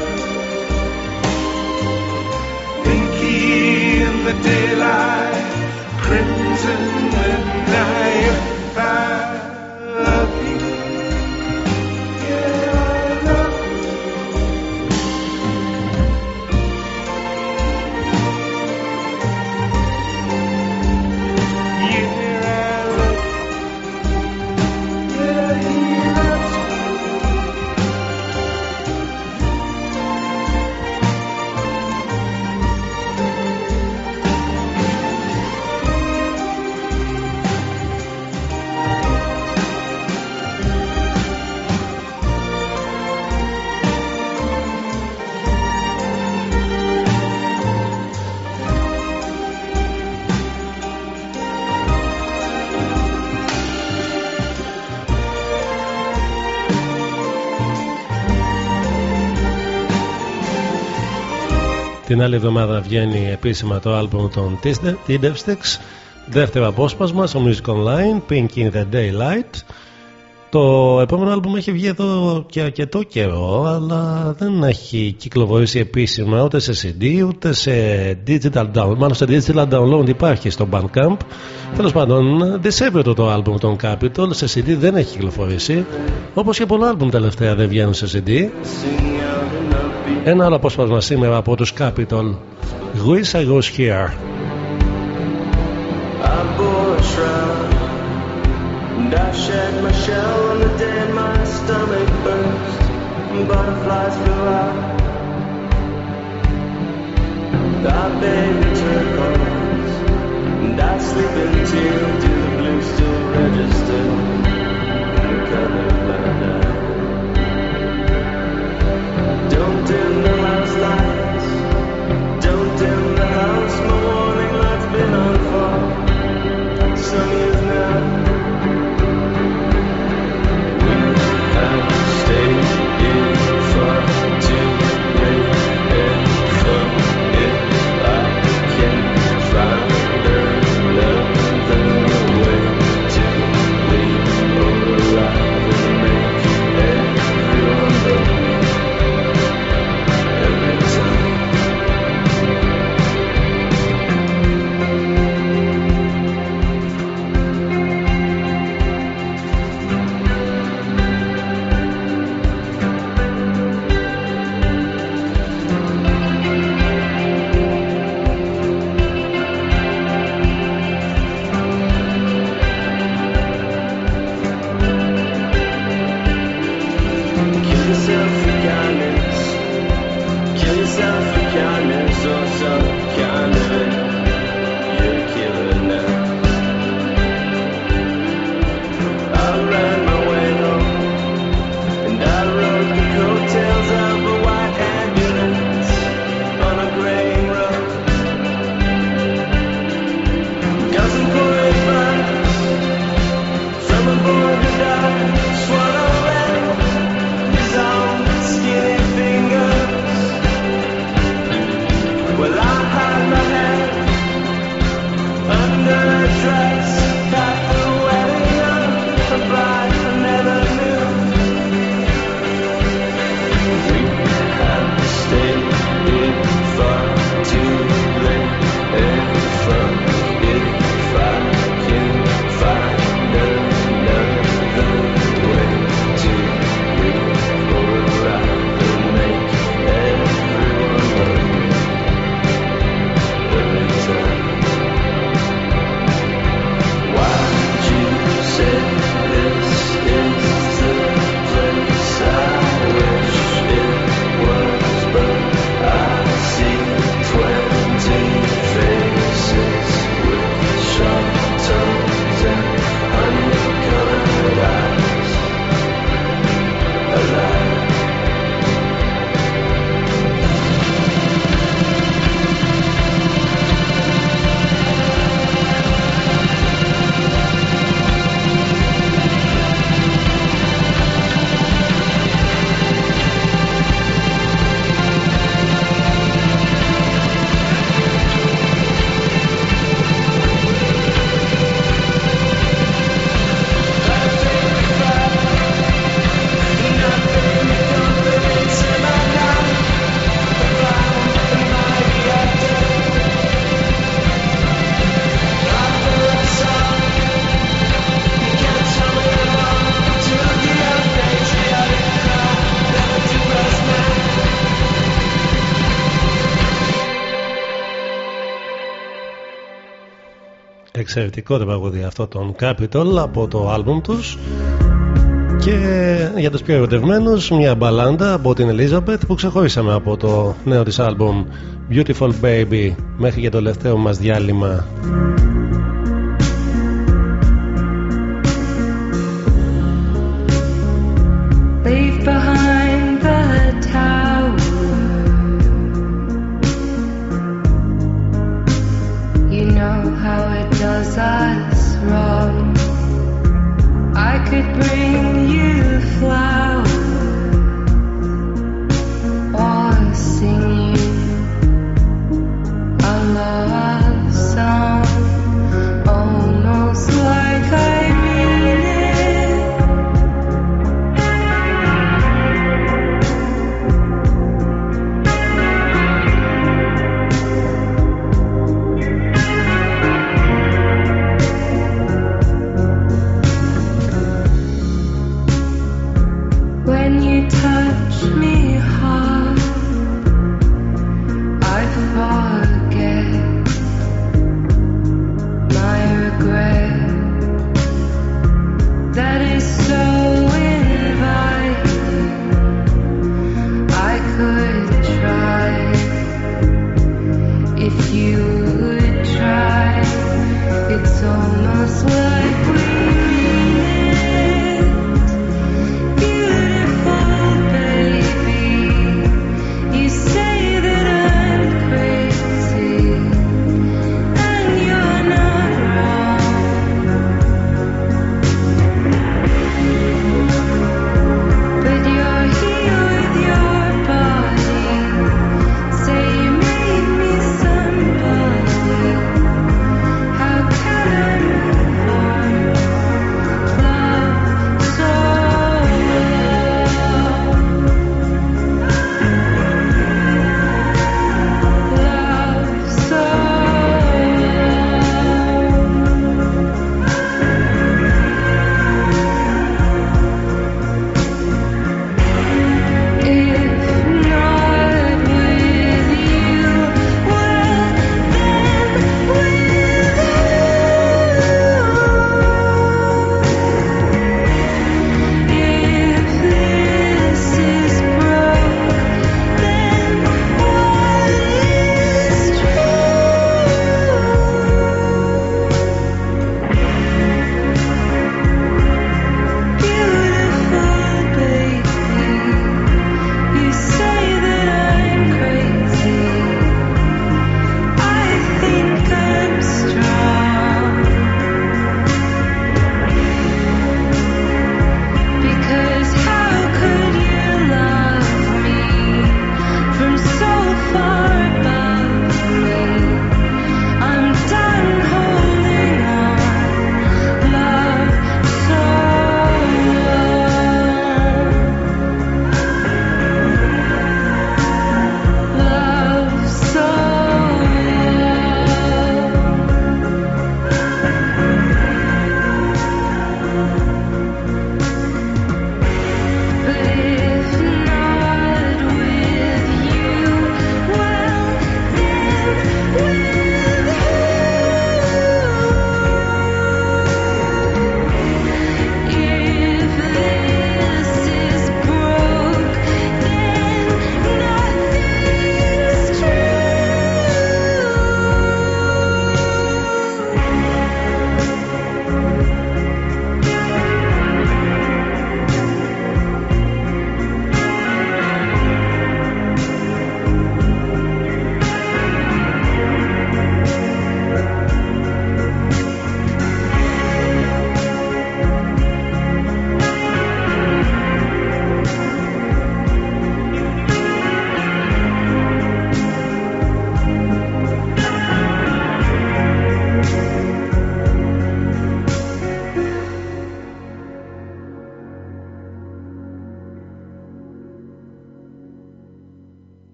in the daylight, crimson Την άλλη εβδομάδα βγαίνει επίσημα το άλμπουμ των Tindersticks Δεύτερο απόσπασμα στο Music Online Pink in the Daylight. Το επόμενο άλμπουμ έχει βγει εδώ και αρκετό καιρό αλλά δεν έχει κυκλοφορήσει επίσημα ούτε σε CD ούτε σε digital download μάλλον σε digital download υπάρχει στο Bandcamp. Τέλος πάντων δισεύρετο το άλμπουμ των Capitol σε CD δεν έχει κυκλοφορήσει όπως και πολλά άλμπουμ τελευταία δεν βγαίνουν σε CD ένα άλλο απόσπασμα σήμερα από τους Capitol Wish I was here I bore a shroud And I shed my shell on the day my stomach burst and Butterflies flew out I bathe in turquoise And I sleep in teal Do the blue still register in εξαιρετικό τραγούδι αυτό των Capitol από το άλμπουμ τους. Και για τους πιο ερωτευμένους μια μπαλάντα από την Elizabeth που ξεχωρίσαμε από το νέο της άλμπουμ Beautiful Baby μέχρι και το τελευταίο μας διάλειμμα.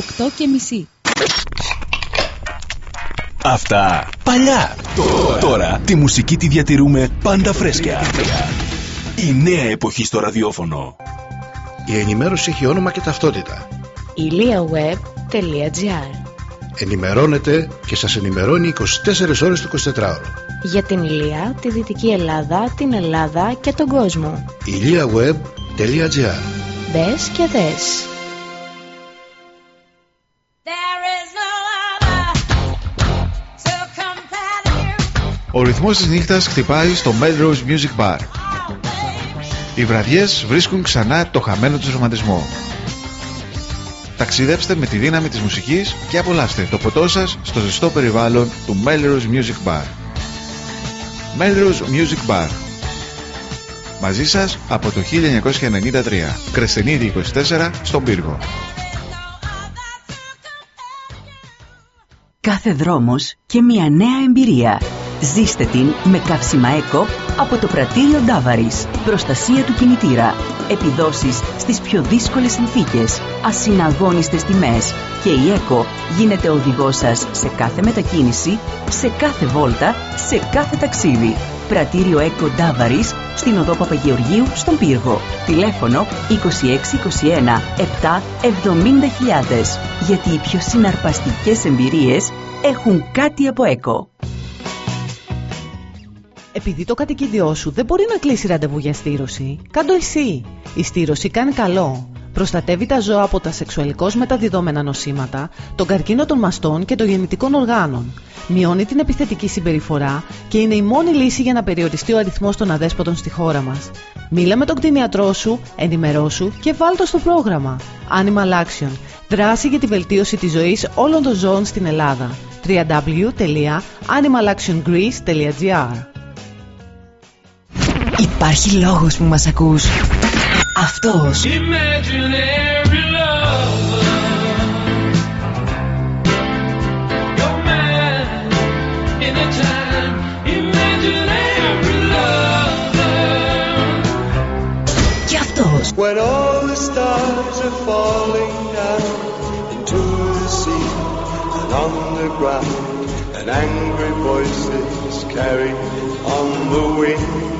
8 και μισή. Αυτά παλιά. Τώρα. Τώρα τη μουσική τη διατηρούμε πάντα φρέσκια. Η νέα εποχή στο ραδιόφωνο. Η ενημέρωση έχει όνομα και ταυτότητα. iliaweb.gr Ενημερώνετε και σας ενημερώνει 24 ώρες το 24ωρο. Για την Ηλία, τη Δυτική Ελλάδα, την Ελλάδα και τον κόσμο. iliaweb.gr Μπες και δες. Ο ρυθμός της νύχτας χτυπάει στο Melrose Music Bar. Οι βραδιές βρίσκουν ξανά το χαμένο τους ρομαντισμό. Ταξιδέψτε με τη δύναμη της μουσικής και απολαύστε το ποτό σας στο ζεστό περιβάλλον του Melrose Music Bar. Melrose Music Bar. Μαζί σας από το 1993. Κρεσθενίδη 24 στον Πύργο. Κάθε δρόμος και μια νέα εμπειρία. Ζήστε την με καύσιμα ΕΚΟ από το πρατήριο Ντάβαρης. Προστασία του κινητήρα. Επιδόσεις στις πιο δύσκολες συνθήκες. Ασυναγώνιστες τιμές. Και η ΕΚΟ γίνεται οδηγός σας σε κάθε μετακίνηση, σε κάθε βόλτα, σε κάθε ταξίδι. Πρατήριο ΕΚΟ Ντάβαρης στην οδό Παπαγεωργίου στον Πύργο. Τηλέφωνο 2621 7 70.000. Γιατί οι πιο συναρπαστικές εμπειρίες έχουν κάτι από ΕΚΟ. Επειδή το κατοικίδιό σου δεν μπορεί να κλείσει ραντεβού για στήρωση, κάντο εσύ. Η στήρωση κάνει καλό. Προστατεύει τα ζώα από τα σεξουαλικώς μεταδιδόμενα νοσήματα, τον καρκίνο των μαστών και των γεννητικών οργάνων. Μειώνει την επιθετική συμπεριφορά και είναι η μόνη λύση για να περιοριστεί ο αριθμός των αδέσποτων στη χώρα μας. Μίλα με τον κτηνιατρό σου, ενημερώσου και βάλ το στο πρόγραμμα. Animal Action. Δράση για τη βελτίωση της ζωής όλων των ζώων στην Ελλάδα. www.animalactiongreece.gr Υπάρχει λόγος που μας ακούς. Αυτός. Imaginary lover, your man anytime. Imaginary lover. Και αυτός. When all the stars are falling down into the sea and on the ground, and angry voices carry on the wind.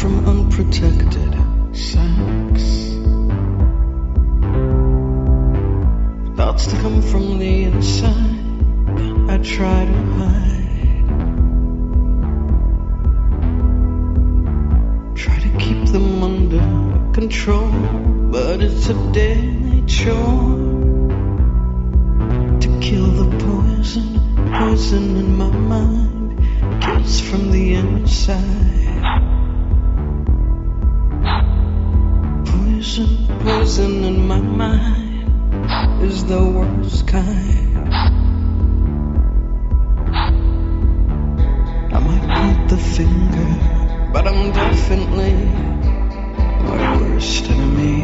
from unprotected sex. Thoughts that come from the inside, I try to hide. Try to keep them under control, but it's a daily chore to kill the poison, poison in my mind, kills from the inside. Poison, poison in my mind is the worst kind. I might point the finger, but I'm definitely my worst enemy.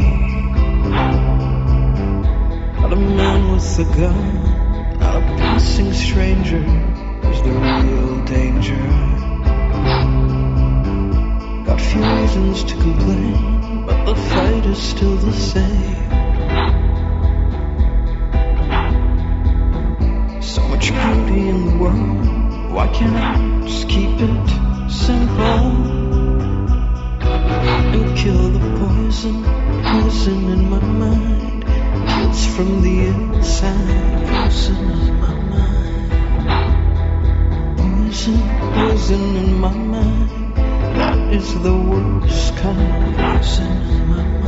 Not a man with a gun, not a passing stranger is the real danger. Got few reasons to complain, the fight is still the same. So much beauty in the world, why can't I just keep it simple? and kill the poison, poison in my mind. Kills from the inside, poison in my mind. Poison, poison in my mind is the worst kind of cinema.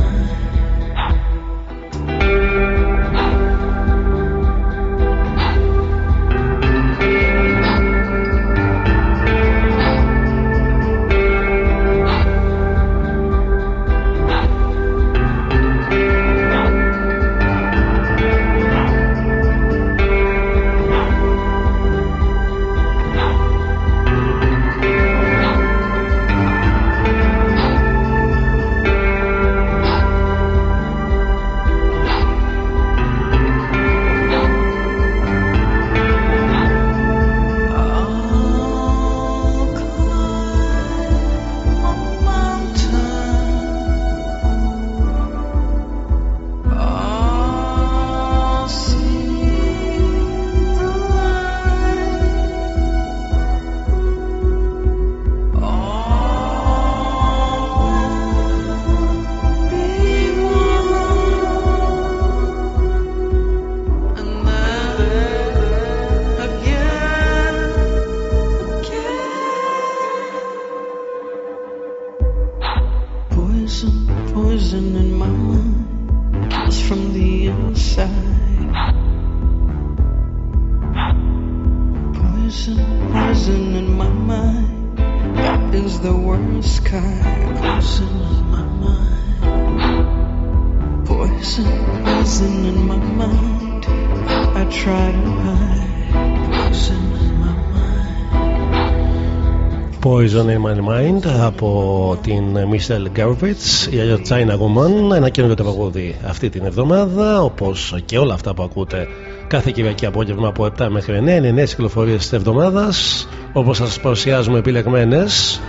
Την Michelle Garvitz ή αλλιώς China Woman ένα καινούργιο τραγούδι αυτή την εβδομάδα όπως και όλα αυτά που ακούτε κάθε Κυριακή απόγευμα από 7 μέχρι 9 είναι νέες κυκλοφορίες της εβδομάδας όπως σας παρουσιάζουμε επιλεγμένες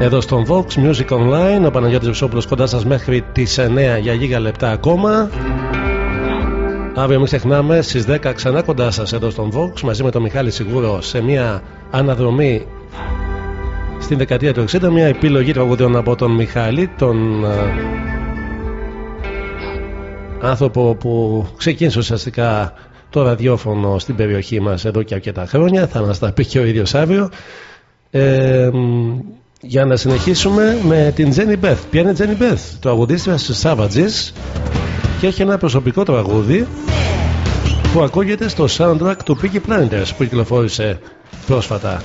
εδώ στον Vox Music Online ο Παναγιώτης Βυσόπουλος κοντά σας μέχρι τις 9 για λίγα λεπτά ακόμα. Αύριο μην ξεχνάμε στις 10 ξανά κοντά σας εδώ στον Vox μαζί με τον Μιχάλη Σιγούρο σε μια αναδρομή στην δεκαετία του 60 μια επιλογή τραγουδιών από τον Μιχάλη τον ε, άνθρωπο που ξεκίνησε ουσιαστικά το ραδιόφωνο στην περιοχή μας εδώ και αρκετά χρόνια. Θα μας τα πει και ο ίδιος αύριο. Ε, για να συνεχίσουμε με την Τζένι Μπεθ. Ποια είναι η Τζένι Μπεθ; Το αγουδίστρια στους Savages και έχει ένα προσωπικό τραγούδι που ακούγεται στο soundtrack του Peaky Blinders που κυκλοφόρησε πρόσφατα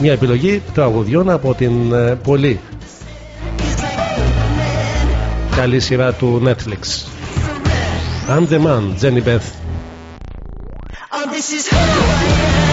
μια επιλογή τραγουδιών από την ε, πολύ. Καλή σειρά του Netflix. I'm the man, Jenny Beth. Oh, this is who I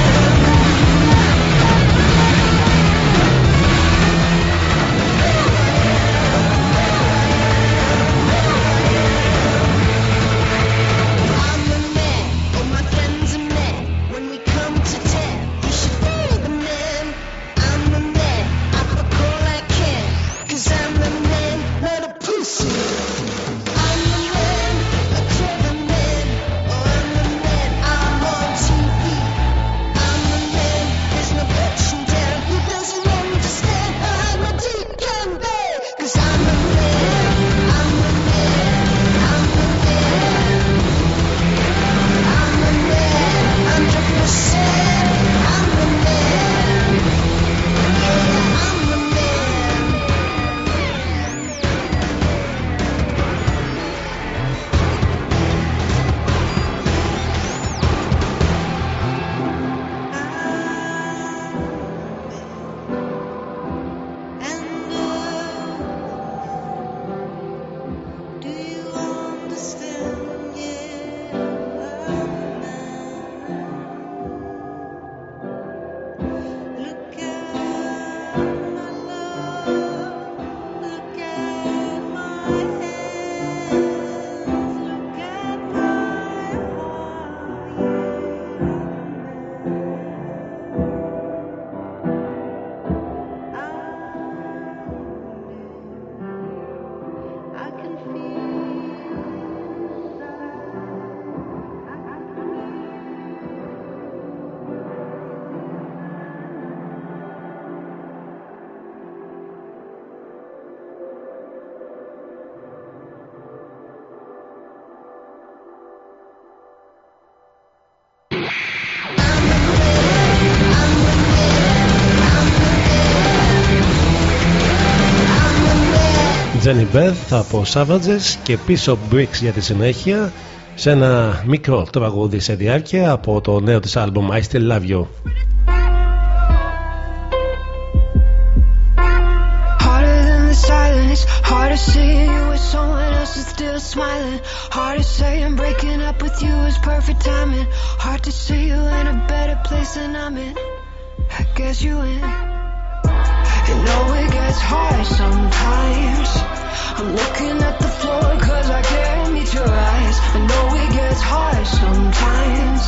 Jenny Beth από Savages και πίσω Bricks για τη συνέχεια σε ένα μικρό τραγούδι σε διάρκεια από το νέο της άλμπουμ I Still Love You Harder than the silence, hard to see you with someone else is still smiling. Hard to say I'm breaking up with you is perfect timing. Hard to see you in a better place than I'm in. I guess you in. You know it gets hard sometimes. I'm looking at the floor cause I can't meet your eyes. I know it gets hard sometimes.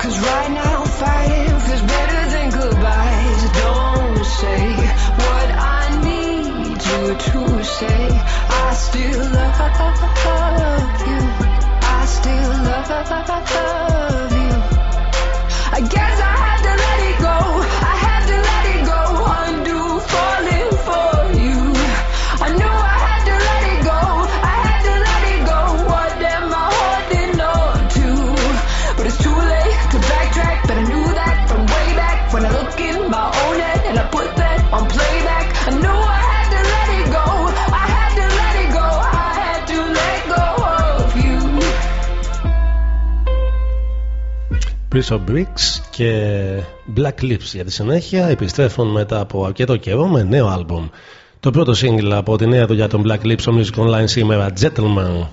Cause right now fighting feels better than goodbyes. Don't say what I need you to say. I still love you. I still love you. I guess BRICS και BLACK LIPS. Για τη συνέχεια, επιστρέφουν μετά από αρκετό καιρό με νέο αλμπουμ. Το πρώτο σύντυπο από τη νέα δουλειά των BLACK LIPS ο Music Online σήμερα. Gentlemen.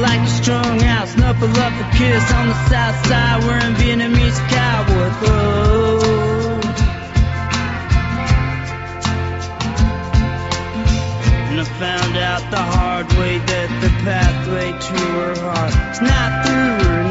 like a strong house. Snuffle up a kiss on the south side, wearing Vietnamese cowboy clothes. And I found out the hard way that the pathway to her heart is not through her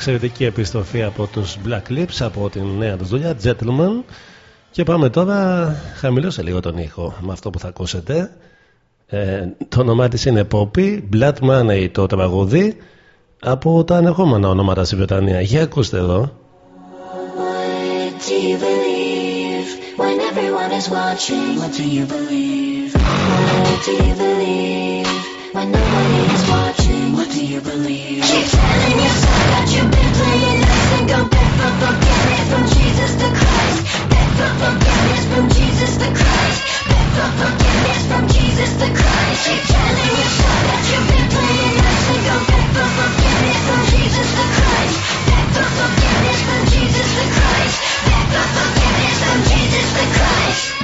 εξαιρετική επιστροφή από τους Black Lips από την νέα τους δουλειά Gentleman. Και πάμε τώρα χαμηλώσε λίγο τον ήχο με αυτό που θα ακούσετε. Ε, το όνομά της είναι Poppy Blood Money το τραγούδι από τα ανεχόμενα ονόματα στη Βρετανία. Για ακούστε εδώ. What do you believe do you believe? Keep telling yourself that you've been playing nice and go beg for forgiveness from Jesus the Christ. Beg for forgiveness from Jesus the Christ. Beg for forgiveness from Jesus the Christ. Keep telling yourself that you've been playing nice and go beg for forgiveness from Jesus the Christ. Beg for forgiveness from Jesus the Christ. Beg for forgiveness from Jesus the Christ.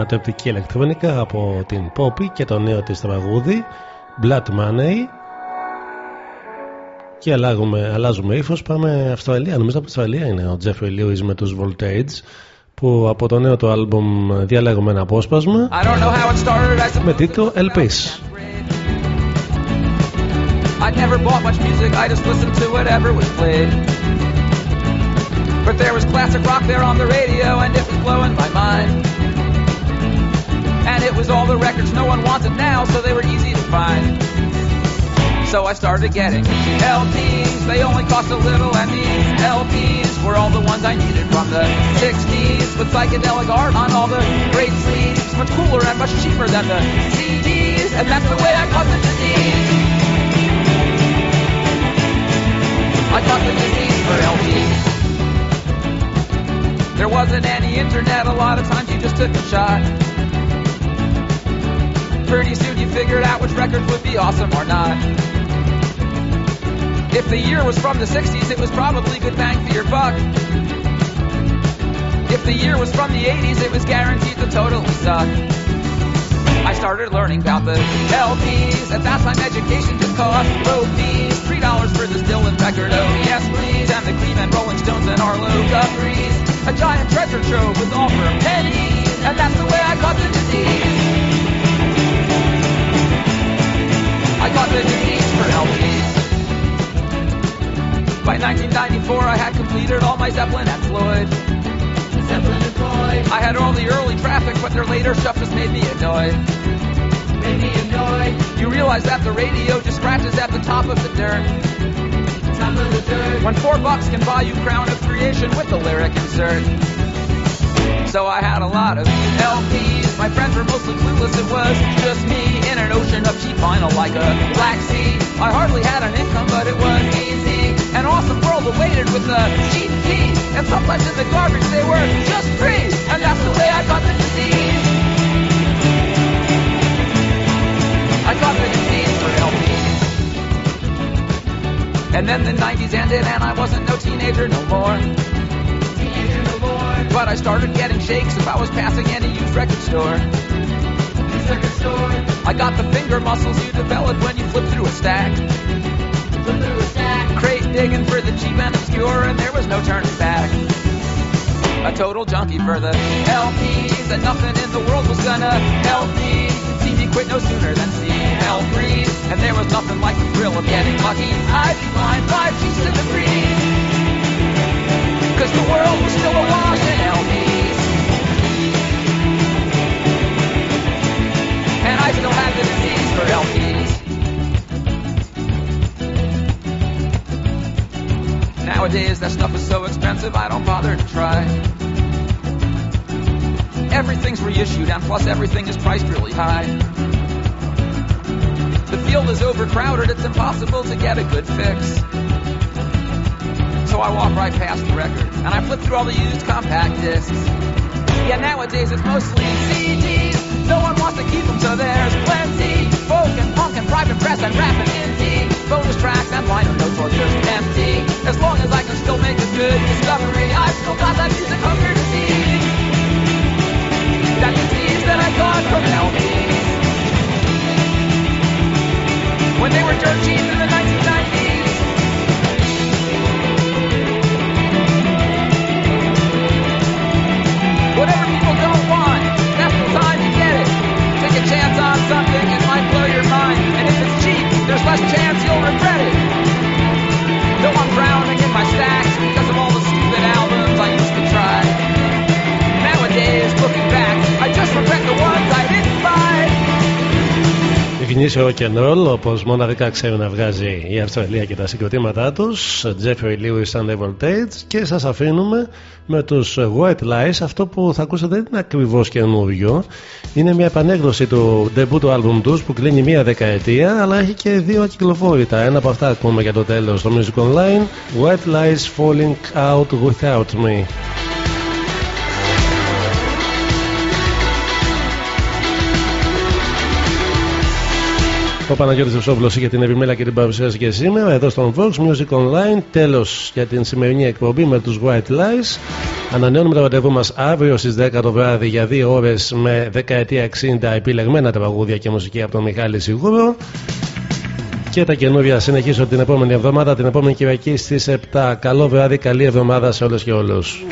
Ανατρεπτική ηλεκτρονικά από την Poppy και το νέο της τραγούδι Blood Money και αλλάζουμε, αλλάζουμε ύφος πάμε Αυστραλία νομίζω από Αυστραλία είναι ο Jeffrey Lewis με τους Voltage που από το νέο του άλμπουμ διαλέγουμε ένα απόσπασμα I don't know how it started. I με τίτλο Ελπίς I never bought much music, I just listened to whatever was played. But there was classic rock there on the radio, and it was blowing my mind. And it was all the records no one wanted now, so they were easy to find. So I started getting LPs, they only cost a little, and these LPs were all the ones I needed from the 60s with psychedelic art on all the great sleeves, much cooler and much cheaper than the CDs, and that's the way I caught the disease. I caught the disease for LPs. There wasn't any internet, a lot of times you just took a shot. Pretty soon you figured out which records would be awesome or not. If the year was from the 60s, it was probably good bang for your buck. If the year was from the 80s, it was guaranteed to totally suck. I started learning about the LPs. At that time, education just cost low. Three dollars for this Dylan record, oh yes please. And the Cream and Rolling Stones and Arlo Guthries. A giant treasure trove with all for pennies. And that's the way I caught the disease. I caught the disease for LPs. By 1994, I had completed all my Zeppelin and Floyd. Zeppelin and Floyd. I had all the early traffic, but their later stuff just made me annoyed. Made me annoyed. You realize that the radio just scratches at the top of the dirt. When four bucks can buy you Crown of Creation with the lyric insert. So I had a lot of LPs. My friends were mostly clueless. It was just me in an ocean of cheap vinyl like a black sea. I hardly had an income, but it was easy. An awesome world awaited with a cheap key. And sometimes in the garbage they were just free. And that's the way I got the disease. I got the disease for LPs. And then the 90s ended and I wasn't no teenager no more. But I started getting shakes if I was passing any used record store. Record store. I got the finger muscles you develop when you flip through a stack. Flip through a stack. Crate digging for the cheap and obscure, and there was no turning back. A total junkie for the LPs, and nothing in the world was gonna help me. See me quit no sooner than see hell breathe. And there was nothing like the thrill of getting lucky. I'd be blind five cheeks to the breeze. Cause the world was still awash in LPs. And I still had the disease for LPs. Nowadays, that stuff is so expensive, I don't bother to try. Everything's reissued, and plus everything is priced really high. The field is overcrowded, it's impossible to get a good fix. So I walk right past the record, and I flip through all the used compact discs. Yeah, nowadays it's mostly CDs. No one wants to keep them, so there's plenty. Folk and punk and private press and rap and indie. Bonus tracks and liner notes are just empty. As long as I can still make a good discovery, I've still got that music hunger disease. That disease that I got from LPs. When they were dirt cheap in the 1990s. Something, it might blow your mind. And if it's cheap, there's less chance you'll regret it. Though I'm drowning in my stacks because of all the stupid albums I used to try. Nowadays, looking back, I just regret the buy. Η γνήσιο rock and roll, όπως μοναδικά ξέρει να βγάζει η Αυστραλία και τα συγκροτήματά τους, Jeffrey Lewis and the Voltage, και σας αφήνουμε με τους White Lies. Αυτό που θα ακούσετε δεν είναι ακριβώς καινούριο. Είναι μια επανέκδοση του debut του album τους που κλείνει μία δεκαετία, αλλά έχει και δύο ακυκλοφόρητα. Ένα από αυτά ακούμε για το τέλος στο Music Online. White Lies Falling Out Without Me. Ο Παναγιώτης Βουσόβλος για την επιμέλεια και την παρουσίαση και σήμερα εδώ στον Vox Music Online. Τέλος για την σημερινή εκπομπή με τους White Lies. Ανανεώνουμε το ραντεβού μας αύριο στις 10 το βράδυ για 2 ώρες με δεκαετία 60 επιλεγμένα τραγούδια και μουσική από τον Μιχάλη Σιγούρο. Και τα καινούργια συνεχίζω την επόμενη εβδομάδα, την επόμενη Κυριακή στις 7. Καλό βράδυ, καλή εβδομάδα σε όλες και όλους.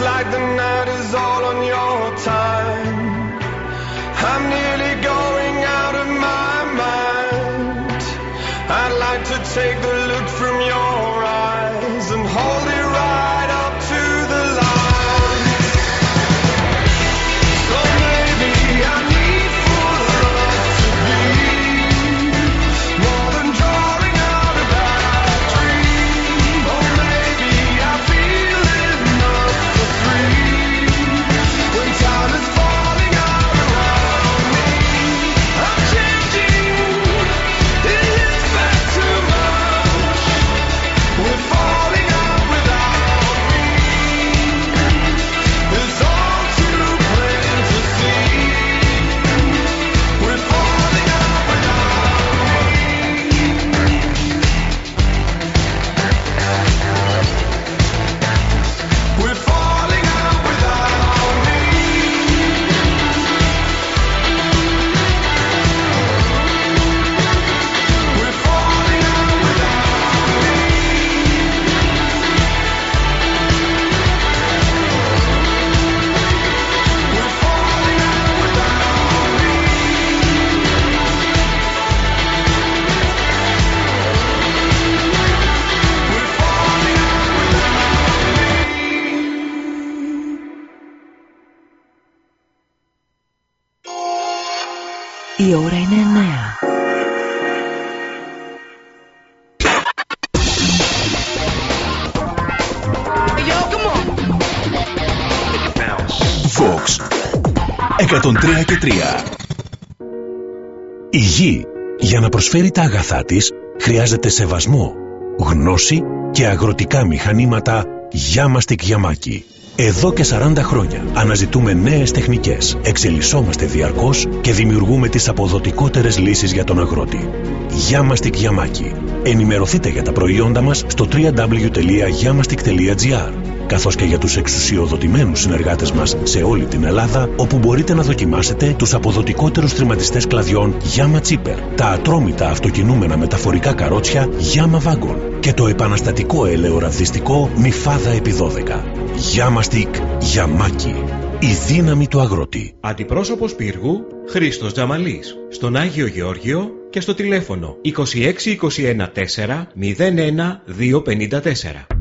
Like the night προσφέρει τα αγαθά της χρειάζεται σεβασμό, γνώση και αγροτικά μηχανήματα Γιάμαστικ Γιαμάκι. Εδώ και 40 χρόνια αναζητούμε νέες τεχνικές, εξελισσόμαστε διαρκώς και δημιουργούμε τις αποδοτικότερες λύσεις για τον αγρότη. Γιάμαστικ Γιαμάκι. Ενημερωθείτε για τα προϊόντα μας στο www.yamastik.gr καθώς και για τους εξουσιοδοτημένους συνεργάτες μας σε όλη την Ελλάδα, όπου μπορείτε να δοκιμάσετε τους αποδοτικότερους τριματιστές κλαδιών Yama Chipper, τα ατρόμητα αυτοκινούμενα μεταφορικά καρότσια Yama Wagon και το επαναστατικό ελαιοραβδιστικό Μιφάδα επί 12. Yama Stick Yamaki. Η δύναμη του αγρότη. Αντιπρόσωπος πύργου Χρήστος Τζαμαλής. Στον Άγιο Γεώργιο και στο τηλέφωνο 26214 01254.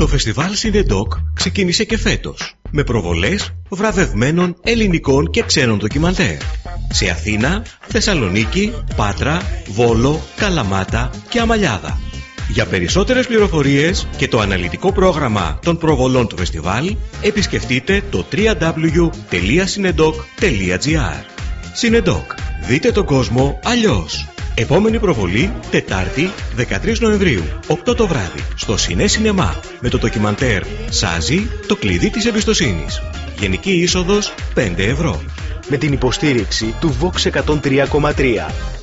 Το φεστιβάλ Σινεντόκ ξεκίνησε και φέτος με προβολές βραβευμένων ελληνικών και ξένων ντοκιμαντέρ σε Αθήνα, Θεσσαλονίκη, Πάτρα, Βόλο, Καλαμάτα και Αμαλιάδα. Για περισσότερες πληροφορίες και το αναλυτικό πρόγραμμα των προβολών του φεστιβάλ επισκεφτείτε το www.sinedoc.gr Συνεντόκ. Δείτε τον κόσμο αλλιώς. Επόμενη προβολή Τετάρτη 13 Νοεμβρίου 8 το βράδυ στο Σινέ Σινεμά με το ντοκιμαντέρ Σάζι το κλειδί της εμπιστοσύνης. Γενική είσοδος 5 ευρώ. Με την υποστήριξη του Vox 103,3